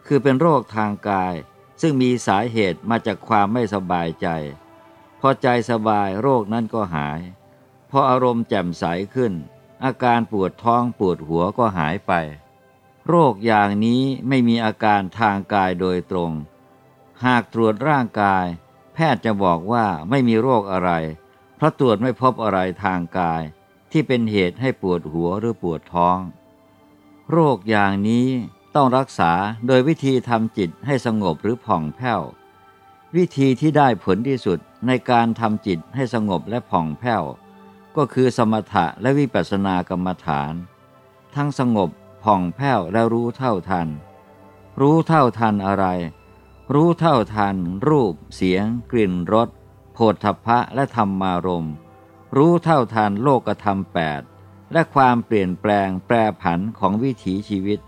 คือเป็นโรคทางกาย ซึ่งมีสาเหตุมาจากความไม่สบายใจ พอใจสบายโรคนั้นก็หาย พออารมณ์แจ่มใสขึ้น อาการปวดท้องปวดหัวก็หายไป โรคอย่างนี้ไม่มีอาการทางกายโดยตรง หากตรวจร่างกาย แพทย์จะบอกว่าไม่มีโรคอะไร เพราะตรวจไม่พบอะไรทางกาย ที่เป็นเหตุให้ปวดหัวหรือปวดท้อง โรคอย่างนี้ต้องรักษาโดยวิธีทำจิตให้สงบหรือผ่องแผ้ว วิธีที่ได้ผลที่สุดในการทำจิตให้สงบและผ่องแผ้ว ก็คือสมถะและวิปัสสนากรรมฐาน ทั้งสงบผ่องแผ้วและรู้เท่าทัน รู้เท่าทันอะไร รู้เท่าทัน รูป เสียง กลิ่นรสโผฏฐพพะและธรรมารมรู้เท่าทันโลกธรรมแปดและความเปลี่ยนแปลงแปรผันของวิถีชีวิต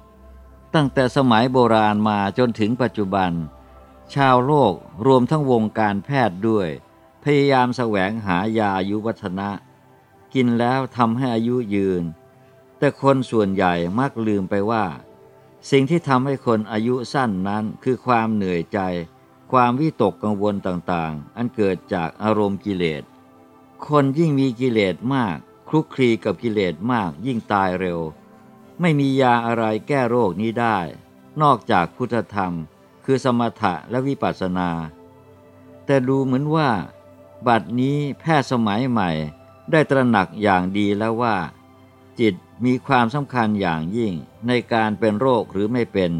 ตั้งแต่สมัยโบราณมาจนถึงปัจจุบัน ชาวโลกรวมทั้งวงการแพทย์ด้วย พยายามแสวงหายาอายุวัฒนะ กินแล้วทำให้อายุยืน แต่คนส่วนใหญ่มักลืมไปว่า สิ่งที่ทำให้คนอายุสั้นนั้นคือความเหนื่อยใจ ความวิตกกังวลต่างๆ อันเกิดจากอารมณ์กิเลส คนยิ่งมีกิเลสมาก คลุกคลีกับกิเลสมากยิ่งตายเร็ว ไม่มียาอะไรแก้โรคนี้ได้ นอกจากพุทธธรรม คือสมถะและวิปัสสนา แต่ดูเหมือนว่า บัดนี้แพทย์สมัยใหม่ได้ตระหนักอย่างดีแล้วว่า จิต มีความสำคัญอย่างยิ่งในการเป็นโรคหรือไม่เป็น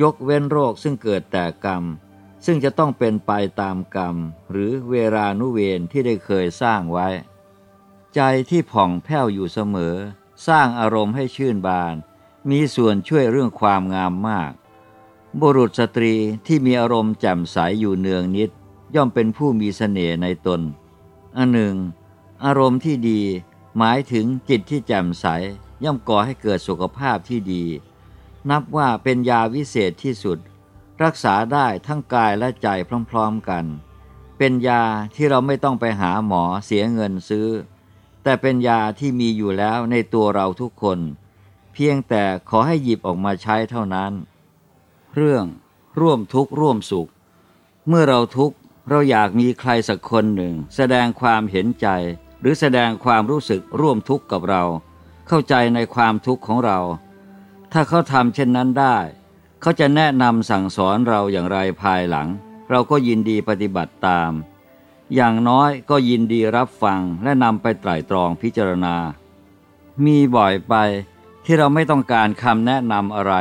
ยกเว้นโรคซึ่งเกิดแต่กรรม ซึ่งจะต้องเป็นไปตามกรรม หรือเวลานุเวรที่ได้เคยสร้างไว้ ใจที่ผ่องแผ้วอยู่เสมอ สร้างอารมณ์ให้ชื่นบาน มีส่วนช่วยเรื่องความงามมาก บุรุษสตรีที่มีอารมณ์แจ่มใสอยู่เนืองนิด ย่อมเป็นผู้มีเสน่ห์ในตนอันหนึ่ง อารมณ์ที่ดี หมายถึงจิตที่แจ่มใสย่อมก่อให้เกิดสุขภาพที่ดี นับว่าเป็นยาวิเศษที่สุด รักษาได้ทั้งกายและใจพร้อมๆกัน เป็นยาที่เราไม่ต้องไปหาหมอเสียเงินซื้อ แต่เป็นยาที่มีอยู่แล้วในตัวเราทุกคน เพียงแต่ขอให้หยิบออกมาใช้เท่านั้น เรื่องร่วมทุกข์ร่วมสุข เมื่อเราทุกข์เราอยากมีใครสักคนหนึ่ง แสดงความเห็นใจ หรือแสดงความรู้สึกร่วมทุกข์กับเรา เข้าใจในความทุกข์ของเรา ถ้าเขาทำเช่นนั้นได้ เขาจะแนะนำสั่งสอนเราอย่างไรภายหลัง เราก็ยินดีปฏิบัติตาม อย่างน้อยก็ยินดีรับฟังและนำไปไตร่ตรองพิจารณา มีบ่อยไปที่เราไม่ต้องการคำแนะนำอะไร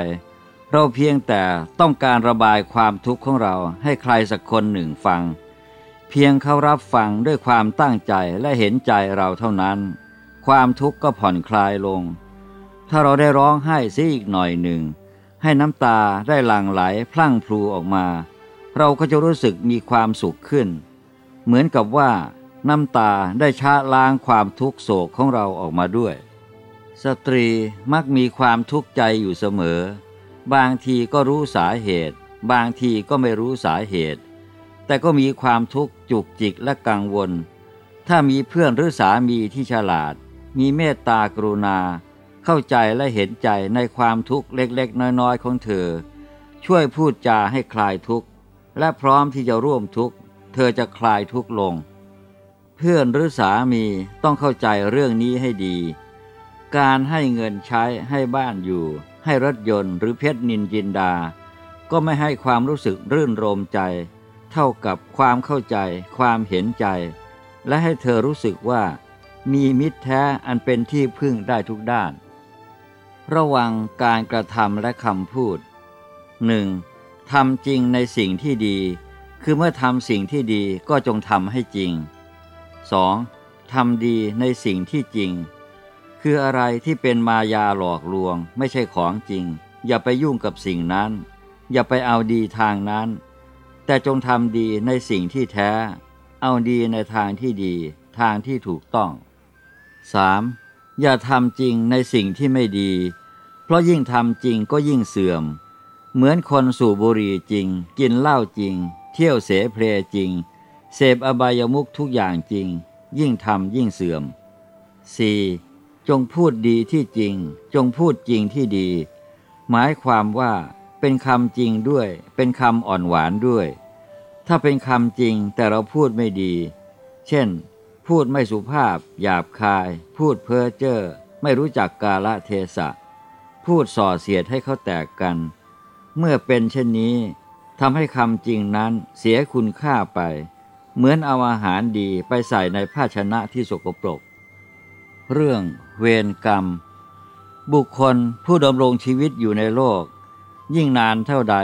เราเพียงแต่ต้องการระบายความทุกข์ของเราให้ใครสักคนหนึ่งฟัง พียงเขารับฟังด้วยความตั้งใจและเห็นใจเราเท่านั้น ความทุกข์ก็ผ่อนคลายลง ถ้าเราได้ร้องไห้ซิอีกหน่อยหนึ่ง ให้น้ำตาได้หลั่งไหลพลั่งพลูออกมา เราก็จะรู้สึกมีความสุขขึ้น เหมือนกับว่า น้ำตาได้ชะล้างความทุกโศกของเราออกมาด้วย สตรีมักมีความทุกข์ใจอยู่เสมอ บางทีก็รู้สาเหตุ บางทีก็ไม่รู้สาเหตุ แต่ก็มีความทุกข์จุกจิกและกังวล ถ้ามีเพื่อนหรือสามีที่ฉลาด มีเมตตากรุณา เข้าใจและเห็นใจในความทุกข์เล็กๆ น้อยๆ ของเธอ ช่วยพูดจาให้คลายทุกข์ และพร้อมที่จะร่วมทุกข์ เธอจะคลายทุกข์ลง เพื่อนหรือสามีต้องเข้าใจเรื่องนี้ให้ดี การให้เงินใช้ให้บ้านอยู่ ให้รถยนต์หรือเพชรนินจินดา ก็ไม่ให้ความรู้สึกรื่นรมใจ เท่ากับความเข้าใจ ความเห็นใจ และให้เธอรู้สึกว่า มีมิตรแท้อันเป็นที่พึ่งได้ทุกด้าน ระวังการกระทำและคำพูด 1. ทำจริงในสิ่งที่ดี คือเมื่อทำสิ่งที่ดีก็จงทำให้จริง 2. ทำดีในสิ่งที่จริง คืออะไรที่เป็นมายาหลอกลวง ไม่ใช่ของจริง อย่าไปยุ่งกับสิ่งนั้น อย่าไปเอาดีทางนั้น แต่จงทำดีในสิ่งที่แท้ เอาดีในทางที่ดี ทางที่ถูกต้อง 3. อย่าทำจริงในสิ่งที่ไม่ดี เพราะยิ่งทำจริงก็ยิ่งเสื่อม เหมือนคนสูบบุหรี่จริง กินเหล้าจริง เที่ยวเสเพลจริง เสพอบายมุขทุกอย่างจริง ยิ่งทำยิ่งเสื่อม 4. จงพูดดีที่จริง จงพูดจริงที่ดี หมายความว่า เป็นคำจริงด้วย เป็นคำอ่อนหวานด้วย ถ้าเป็นคำจริงแต่เราพูดไม่ดี เช่น พูดไม่สุภาพ หยาบคาย พูดเพ้อเจ้อไม่รู้จักกาละเทศะ พูดส่อเสียดให้เขาแตกกัน เมื่อเป็นเช่นนี้ทำให้คำจริงนั้นเสียคุณค่าไป เหมือนเอาอาหารดีไปใส่ในภาชนะที่สกปรก เรื่องเวรกรรม บุคคลผู้ดำรงชีวิตอยู่ในโลก ยิ่งนานเท่าใด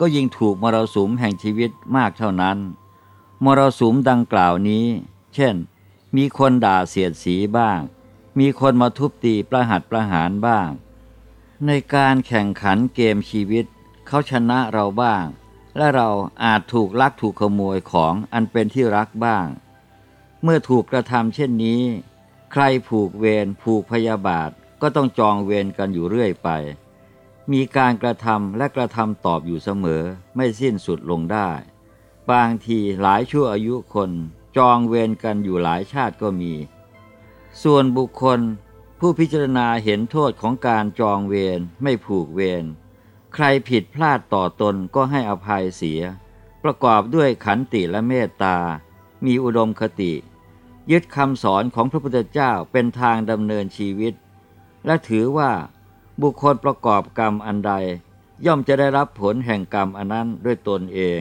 ก็ยิ่งถูกมรสุมแห่งชีวิตมากเท่านั้น มรสุมดังกล่าวนี้ เช่น มีคนด่าเสียดสีบ้าง มีคนมาทุบตีประหัตประหารบ้าง ในการแข่งขันเกมชีวิต เขาชนะเราบ้าง และเราอาจถูกลักถูกขโมยของอันเป็นที่รักบ้าง เมื่อถูกกระทำเช่นนี้ ใครผูกเวรผูกพยาบาทก็ต้องจองเวรกันอยู่เรื่อยไป มีการกระทำและกระทำตอบอยู่เสมอไม่สิ้นสุดลงได้ บางทีหลายชั่วอายุคนจองเวรกันอยู่หลายชาติก็มี ส่วนบุคคลผู้พิจารณาเห็นโทษของการจองเวรไม่ผูกเวรใครผิดพลาดต่อตนก็ให้อภัยเสีย ประกอบด้วยขันติและเมตตา มีอุดมคติ ยึดคำสอนของพระพุทธเจ้าเป็นทางดำเนินชีวิต และถือว่า บุคคลประกอบกรรมอันใด ย่อมจะได้รับผลแห่งกรรมอันนั้นด้วยตนเอง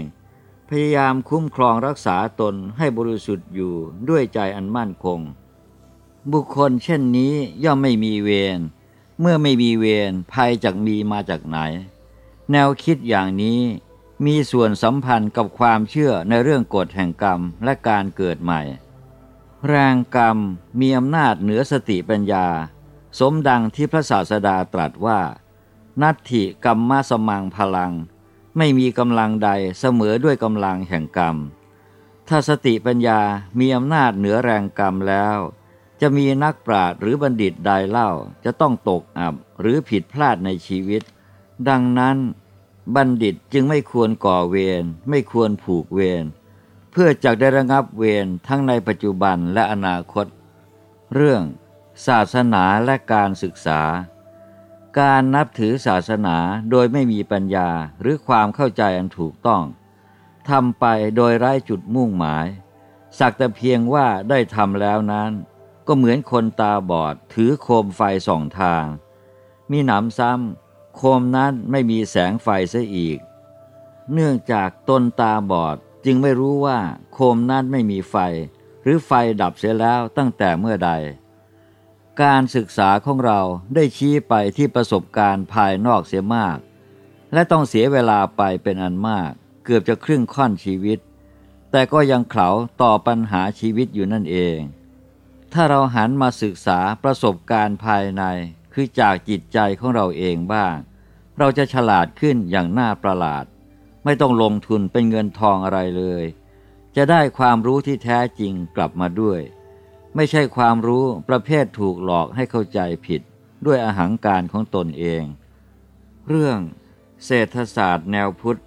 พยายามคุ้มครองรักษาตนให้บริสุทธิ์อยู่ด้วยใจอันมั่นคง บุคคลเช่นนี้ย่อมไม่มีเวรเมื่อไม่มีเวรภัยจากมีมาจากไหน แนวคิดอย่างนี้มีส่วนสัมพันธ์กับความเชื่อในเรื่องกฎแห่งกรรมและการเกิดใหม่ แรงกรรมมีอำนาจเหนือสติปัญญา สมดังที่พระศาสดาตรัสว่า นัตถิกรรมมาสมังพลัง ไม่มีกำลังใดเสมอด้วยกำลังแห่งกรรม ถ้าสติปัญญามีอำนาจเหนือแรงกรรมแล้ว จะมีนักปราชญ์หรือบัณฑิตใดเล่าจะต้องตกอับหรือผิดพลาดในชีวิต ดังนั้นบัณฑิตจึงไม่ควรก่อเวรไม่ควรผูกเวรเพื่อจักได้ระงับเวรทั้งในปัจจุบันและอนาคต เรื่อง ศาสนาและการศึกษา การนับถือศาสนาโดยไม่มีปัญญาหรือความเข้าใจอันถูกต้องทำไปโดยไร้จุดมุ่งหมาย สักแต่เพียงว่าได้ทำแล้วนั้น ก็เหมือนคนตาบอดถือโคมไฟส่องทาง มีหนำซ้ำโคมนั้นไม่มีแสงไฟเสียอีก เนื่องจากตนตาบอดจึงไม่รู้ว่าโคมนั้นไม่มีไฟ หรือไฟดับเสียแล้วตั้งแต่เมื่อใด การศึกษาของเราได้ชี้ไปที่ประสบการณ์ภายนอกเสียมาก และต้องเสียเวลาไปเป็นอันมาก เกือบจะครึ่งค่อนชีวิต แต่ก็ยังเขาต่อปัญหาชีวิตอยู่นั่นเอง ถ้าเราหันมาศึกษาประสบการณ์ภายในคือจากจิตใจของเราเองบ้าง เราจะฉลาดขึ้นอย่างน่าประหลาด ไม่ต้องลงทุนเป็นเงินทองอะไรเลย จะได้ความรู้ที่แท้จริงกลับมาด้วย ไม่ใช่ความรู้ประเภทถูกหลอกให้เข้าใจผิดด้วยอาหางการของตนเอง เรื่องเศรษฐศาสตร์แนวพุทธ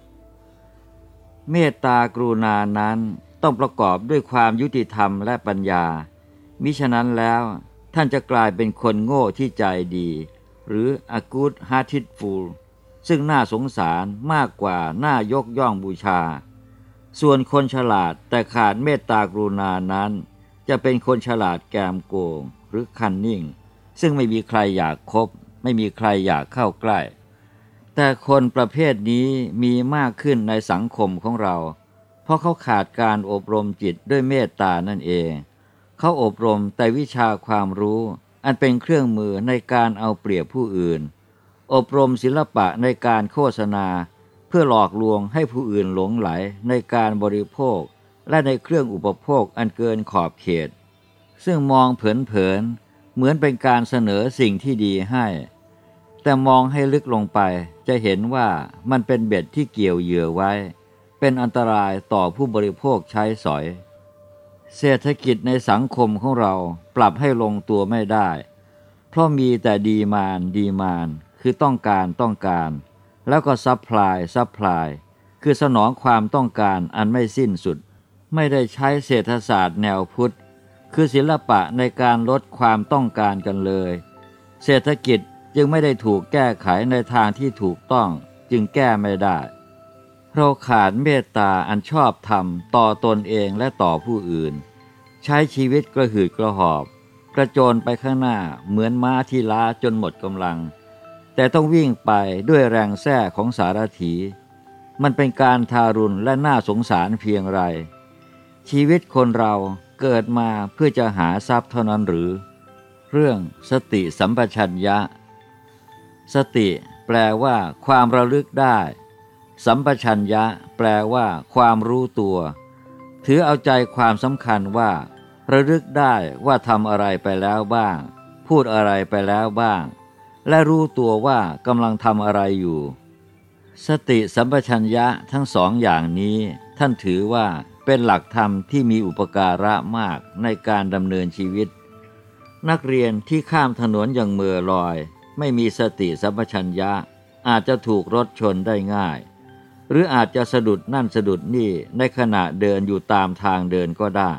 เมตตากรุณานั้นต้องประกอบด้วยความยุติธรรมและปัญญา มิฉะนั้นแล้วท่านจะกลายเป็นคนโง่ที่ใจดี หรือ a good hearted fool ซึ่งน่าสงสารมากกว่าน่ายกย่องบูชา ส่วนคนฉลาดแต่ขาดเมตตากรุณานั้น จะเป็นคนฉลาดแกมโกงหรือคันนิ่ง ซึ่งไม่มีใครอยากคบ ไม่มีใครอยากเข้าใกล้ แต่คนประเภทนี้มีมากขึ้นในสังคมของเรา เพราะเขาขาดการอบรมจิตด้วยเมตตานั่นเอง เขาอบรมแต่วิชาความรู้ อันเป็นเครื่องมือในการเอาเปรียบผู้อื่น อบรมศิลปะในการโฆษณา เพื่อหลอกลวงให้ผู้อื่นหลงไหลในการบริโภค และในเครื่องอุปโภคอันเกินขอบเขต ซึ่งมองเผินๆเหมือนเป็นการเสนอสิ่งที่ดีให้ แต่มองให้ลึกลงไปจะเห็นว่ามันเป็นเบ็ดที่เกี่ยวเหยื่อไว้ เป็นอันตรายต่อผู้บริโภคใช้สอย เศรษฐกิจในสังคมของเราปรับให้ลงตัวไม่ได้ เพราะมีแต่ดีมานดีมานคือต้องการต้องการ แล้วก็ซับพลายซับพลายคือสนองความต้องการอันไม่สิ้นสุด ไม่ได้ใช้เศรษฐศาสตร์แนวพุทธ คือศิลปะในการลดความต้องการกันเลย เศรษฐกิจจึงไม่ได้ถูกแก้ไขในทางที่ถูกต้องจึงแก้ไม่ได้ เราขาดเมตตาอันชอบธรรมต่อตนเองและต่อผู้อื่น ใช้ชีวิตกระหืดกระหอบ กระโจนไปข้างหน้าเหมือนม้าที่ล้าจนหมดกำลัง แต่ต้องวิ่งไปด้วยแรงแท้ของสารถี มันเป็นการทารุณและน่าสงสารเพียงไร ชีวิตคนเราเกิดมาเพื่อจะหาทรัพย์เท่านั้นหรือ เรื่องสติสัมปชัญญะ สติแปลว่าความระลึกได้ สัมปชัญญะแปลว่าความรู้ตัว ถือเอาใจความสำคัญว่า ระลึกได้ว่าทำอะไรไปแล้วบ้าง พูดอะไรไปแล้วบ้าง และรู้ตัวว่ากำลังทำอะไรอยู่ สติสัมปชัญญะทั้งสองอย่างนี้ ท่านถือว่า เป็นหลักธรรมที่มีอุปการะมากในการดำเนินชีวิต นักเรียนที่ข้ามถนนอย่างเมื่อลอย ไม่มีสติสัมปชัญญะ อาจจะถูกรถชนได้ง่าย หรืออาจจะสะดุดนั่นสะดุดนี่ในขณะเดินอยู่ตามทางเดินก็ได้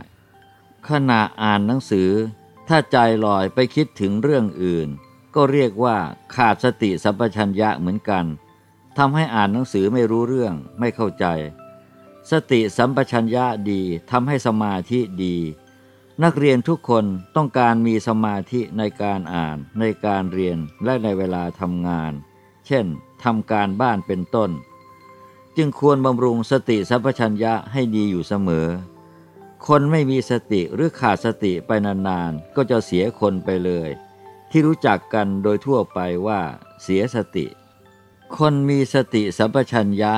ขณะอ่านหนังสือ ถ้าใจลอยไปคิดถึงเรื่องอื่น ก็เรียกว่าขาดสติสัมปชัญญะเหมือนกันทำให้อ่านหนังสือไม่รู้เรื่องไม่เข้าใจ สติสัมปชัญญะดีทำให้สมาธิดี นักเรียนทุกคนต้องการมีสมาธิในการอ่าน ในการเรียนและในเวลาทำงาน เช่นทำการบ้านเป็นต้น จึงควรบำรุงสติสัมปชัญญะให้ดีอยู่เสมอ คนไม่มีสติหรือขาดสติไปนานๆ ก็จะเสียคนไปเลย ที่รู้จักกันโดยทั่วไปว่า เสียสติ คนมีสติสัมปชัญญะ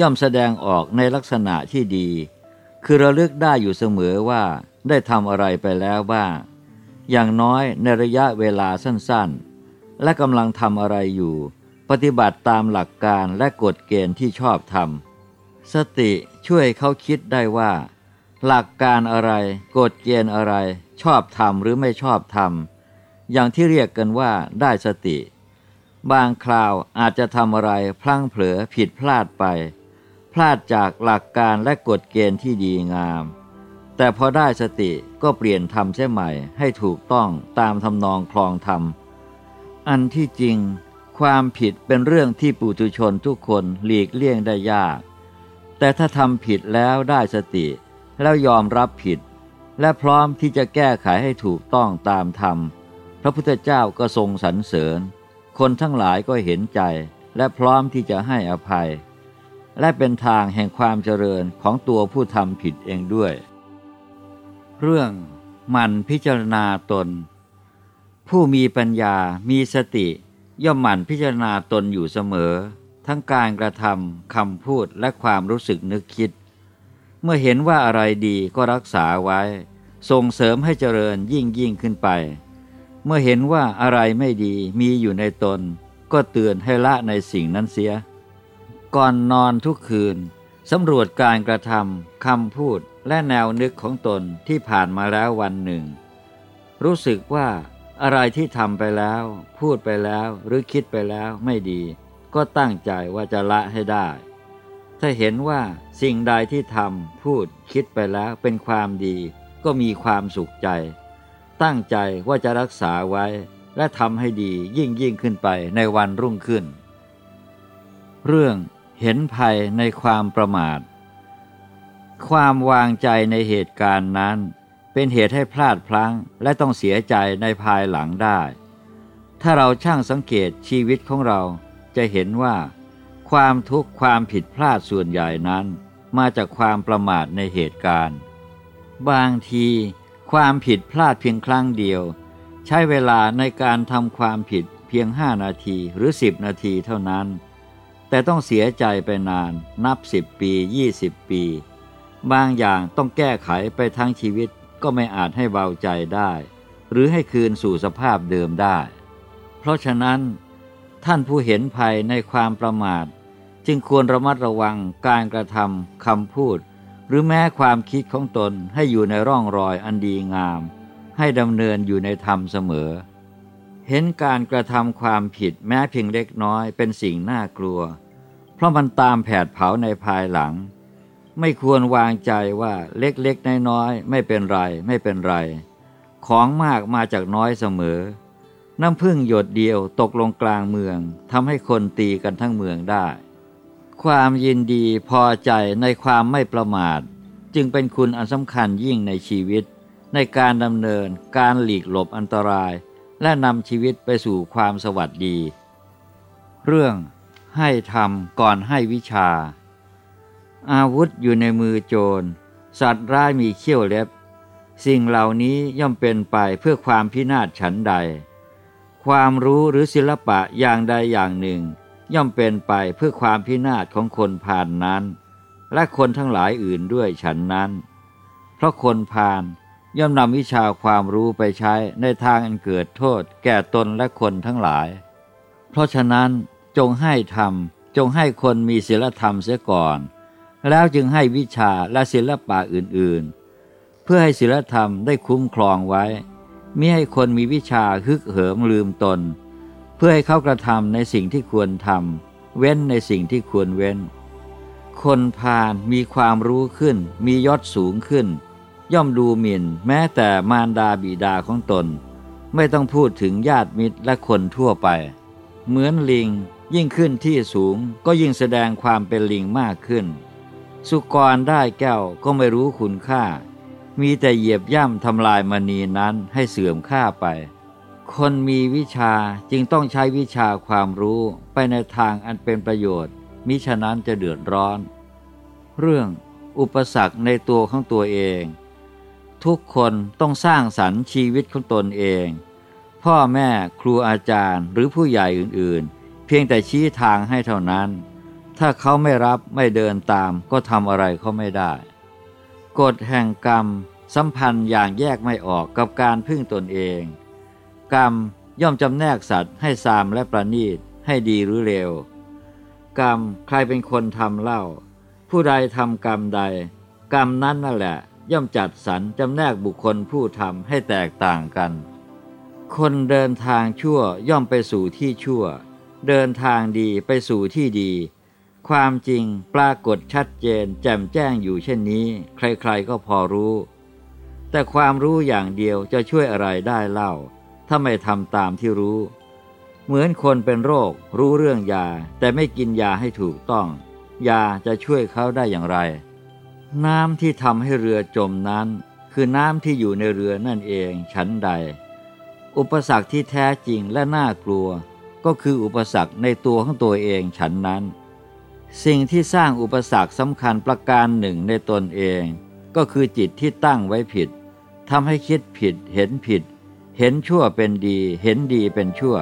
ย่อมแสดงออกในลักษณะที่ดี คือระลึกได้อยู่เสมอว่าได้ทำอะไรไปแล้วบ้าง อย่างน้อยในระยะเวลาสั้นๆ และกำลังทำอะไรอยู่ ปฏิบัติตามหลักการและกฎเกณฑ์ที่ชอบทำสติช่วยเขาคิดได้ว่า หลักการอะไร กฎเกณฑ์อะไร ชอบทำหรือไม่ชอบทำอย่างที่เรียกกันว่าได้สติ บางคราวอาจจะทำอะไรพลั้งเผลอผิดพลาดไป พลาดจากหลักการและกฎเกณฑ์ที่ดีงาม แต่พอได้สติก็เปลี่ยนทำเสียใหม่ให้ถูกต้องตามทำนองคลองธรรม อันที่จริง ความผิดเป็นเรื่องที่ปุถุชนทุกคนหลีกเลี่ยงได้ยาก แต่ถ้าทำผิดแล้วได้สติ แล้วยอมรับผิด และพร้อมที่จะแก้ไขให้ถูกต้องตามธรรม พระพุทธเจ้าก็ทรงสรรเสริญ คนทั้งหลายก็เห็นใจและพร้อมที่จะให้อภัย และเป็นทางแห่งความเจริญของตัวผู้ทำผิดเองด้วย เรื่องมันพิจารณาตน ผู้มีปัญญามีสติ ย่อมหมั่นพิจารณาตนอยู่เสมอ ทั้งการกระทำคำพูดและความรู้สึกนึกคิด เมื่อเห็นว่าอะไรดีก็รักษาไว้ ส่งเสริมให้เจริญยิ่งยิ่งขึ้นไป เมื่อเห็นว่าอะไรไม่ดีมีอยู่ในตน ก็เตือนให้ละในสิ่งนั้นเสีย ก่อนนอนทุกคืนสำรวจการกระทำคำพูดและแนวนึกของตนที่ผ่านมาแล้ววันหนึ่ง รู้สึกว่าอะไรที่ทำไปแล้ว พูดไปแล้วหรือคิดไปแล้วไม่ดี ก็ตั้งใจว่าจะละให้ได้ ถ้าเห็นว่าสิ่งใดที่ทำพูดคิดไปแล้วเป็นความดี ก็มีความสุขใจ ตั้งใจว่าจะรักษาไว้ และทำให้ดียิ่งยิ่งขึ้นไปในวันรุ่งขึ้น เรื่อง เห็นภัยในความประมาท ความวางใจในเหตุการณ์นั้น เป็นเหตุให้พลาดพลั้งและต้องเสียใจในภายหลังได้ ถ้าเราช่างสังเกตชีวิตของเราจะเห็นว่า ความทุกข์ความผิดพลาดส่วนใหญ่นั้น มาจากความประมาทในเหตุการณ์ บางทีความผิดพลาดเพียงครั้งเดียว ใช้เวลาในการทำความผิดเพียงห้านาทีหรือสิบนาทีเท่านั้น แต่ต้องเสียใจไปนานนับสิบปียี่สิบปี บางอย่างต้องแก้ไขไปทั้งชีวิตก็ไม่อาจให้เบาใจได้ หรือให้คืนสู่สภาพเดิมได้ เพราะฉะนั้น ท่านผู้เห็นภัยในความประมาท จึงควรระมัดระวังการกระทำคำพูด หรือแม้ความคิดของตนให้อยู่ในร่องรอยอันดีงาม ให้ดำเนินอยู่ในธรรมเสมอ เห็นการกระทำความผิดแม้เพียงเล็กน้อยเป็นสิ่งน่ากลัว ราะมันตามแผดเผาในภายหลัง ไม่ควรวางใจว่าเล็กๆน้อยๆไม่เป็นไรไม่เป็นไร ของมากมาจากน้อยเสมอ น้ำพึ่งหยดเดียวตกลงกลางเมืองทำให้คนตีกันทั้งเมืองได้ ความยินดีพอใจในความไม่ประมาท จึงเป็นคุณอันสำคัญยิ่งในชีวิต ในการดำเนินการหลีกหลบอันตราย และนำชีวิตไปสู่ความสวัสดี เรื่อง ให้ทำก่อนให้วิชา อาวุธอยู่ในมือโจร สัตว์ร้ายมีเขี้ยวเล็บ สิ่งเหล่านี้ย่อมเป็นไปเพื่อความพินาศฉันใด ความรู้หรือศิลปะอย่างใดอย่างหนึ่ง ย่อมเป็นไปเพื่อความพินาศของคนพานนั้น และคนทั้งหลายอื่นด้วยฉันนั้น เพราะคนพาลย่อมนำวิชาความรู้ไปใช้ในทางอันเกิดโทษแก่ตนและคนทั้งหลาย เพราะฉะนั้น จงให้ธรรม จงให้คนมีศีลธรรมเสียก่อน แล้วจึงให้วิชาและศิลปะอื่นๆ เพื่อให้ศีลธรรมได้คุ้มครองไว้มิให้คนมีวิชาฮึกเหิมลืมตน เพื่อให้เขากระทำในสิ่งที่ควรทำเว้นในสิ่งที่ควรเว้น คนพาลมีความรู้ขึ้น มียศสูงขึ้น ย่อมดูหมิ่น แม้แต่มารดาบิดาของตน ไม่ต้องพูดถึงญาติมิตรและคนทั่วไป เหมือนลิง ยิ่งขึ้นที่สูงก็ยิ่งแสดงความเป็นลิงมากขึ้น สุกรได้แก้วก็ไม่รู้คุณค่า มีแต่เหยียบย่ำทำลายมณีนั้นให้เสื่อมค่าไป คนมีวิชาจึงต้องใช้วิชาความรู้ไปในทางอันเป็นประโยชน์ มิฉะนั้นจะเดือดร้อน เรื่องอุปสรรคในตัวของตัวเอง ทุกคนต้องสร้างสรรค์ชีวิตของตนเอง พ่อแม่ครูอาจารย์หรือผู้ใหญ่อื่นๆ เพียงแต่ชี้ทางให้เท่านั้น ถ้าเขาไม่รับไม่เดินตามก็ทำอะไรเขาไม่ได้ กฎแห่งกรรมสัมพันธ์อย่างแยกไม่ออกกับการพึ่งตนเอง กรรมย่อมจำแนกสัตว์ให้สามและประณีตให้ดีหรือเร็วกรรมใครเป็นคนทำเล่า ผู้ใดทำกรรมใด กรรมนั้นนั่นแหละ ย่อมจัดสรรจำแนกบุคคลผู้ทำให้แตกต่างกัน คนเดินทางชั่วย่อมไปสู่ที่ชั่ว เดินทางดีไปสู่ที่ดี ความจริงปรากฏชัดเจนแจ่มแจ้งอยู่เช่นนี้ ใครๆก็พอรู้ แต่ความรู้อย่างเดียวจะช่วยอะไรได้เล่า ถ้าไม่ทำตามที่รู้ เหมือนคนเป็นโรค รู้เรื่องยา แต่ไม่กินยาให้ถูกต้อง ยาจะช่วยเขาได้อย่างไร น้ำที่ทำให้เรือจมนั้น คือน้ำที่อยู่ในเรือนั่นเองฉันใด อุปสรรคที่แท้จริงและน่ากลัว ก็คืออุปสรรคในตัวของตัวเองฉันนั้น สิ่งที่สร้างอุปสรรคสำคัญประการหนึ่งในตนเอง ก็คือจิตที่ตั้งไว้ผิดทำให้คิดผิดเห็นผิด เห็นชั่วเป็นดี เห็นดีเป็นชั่ว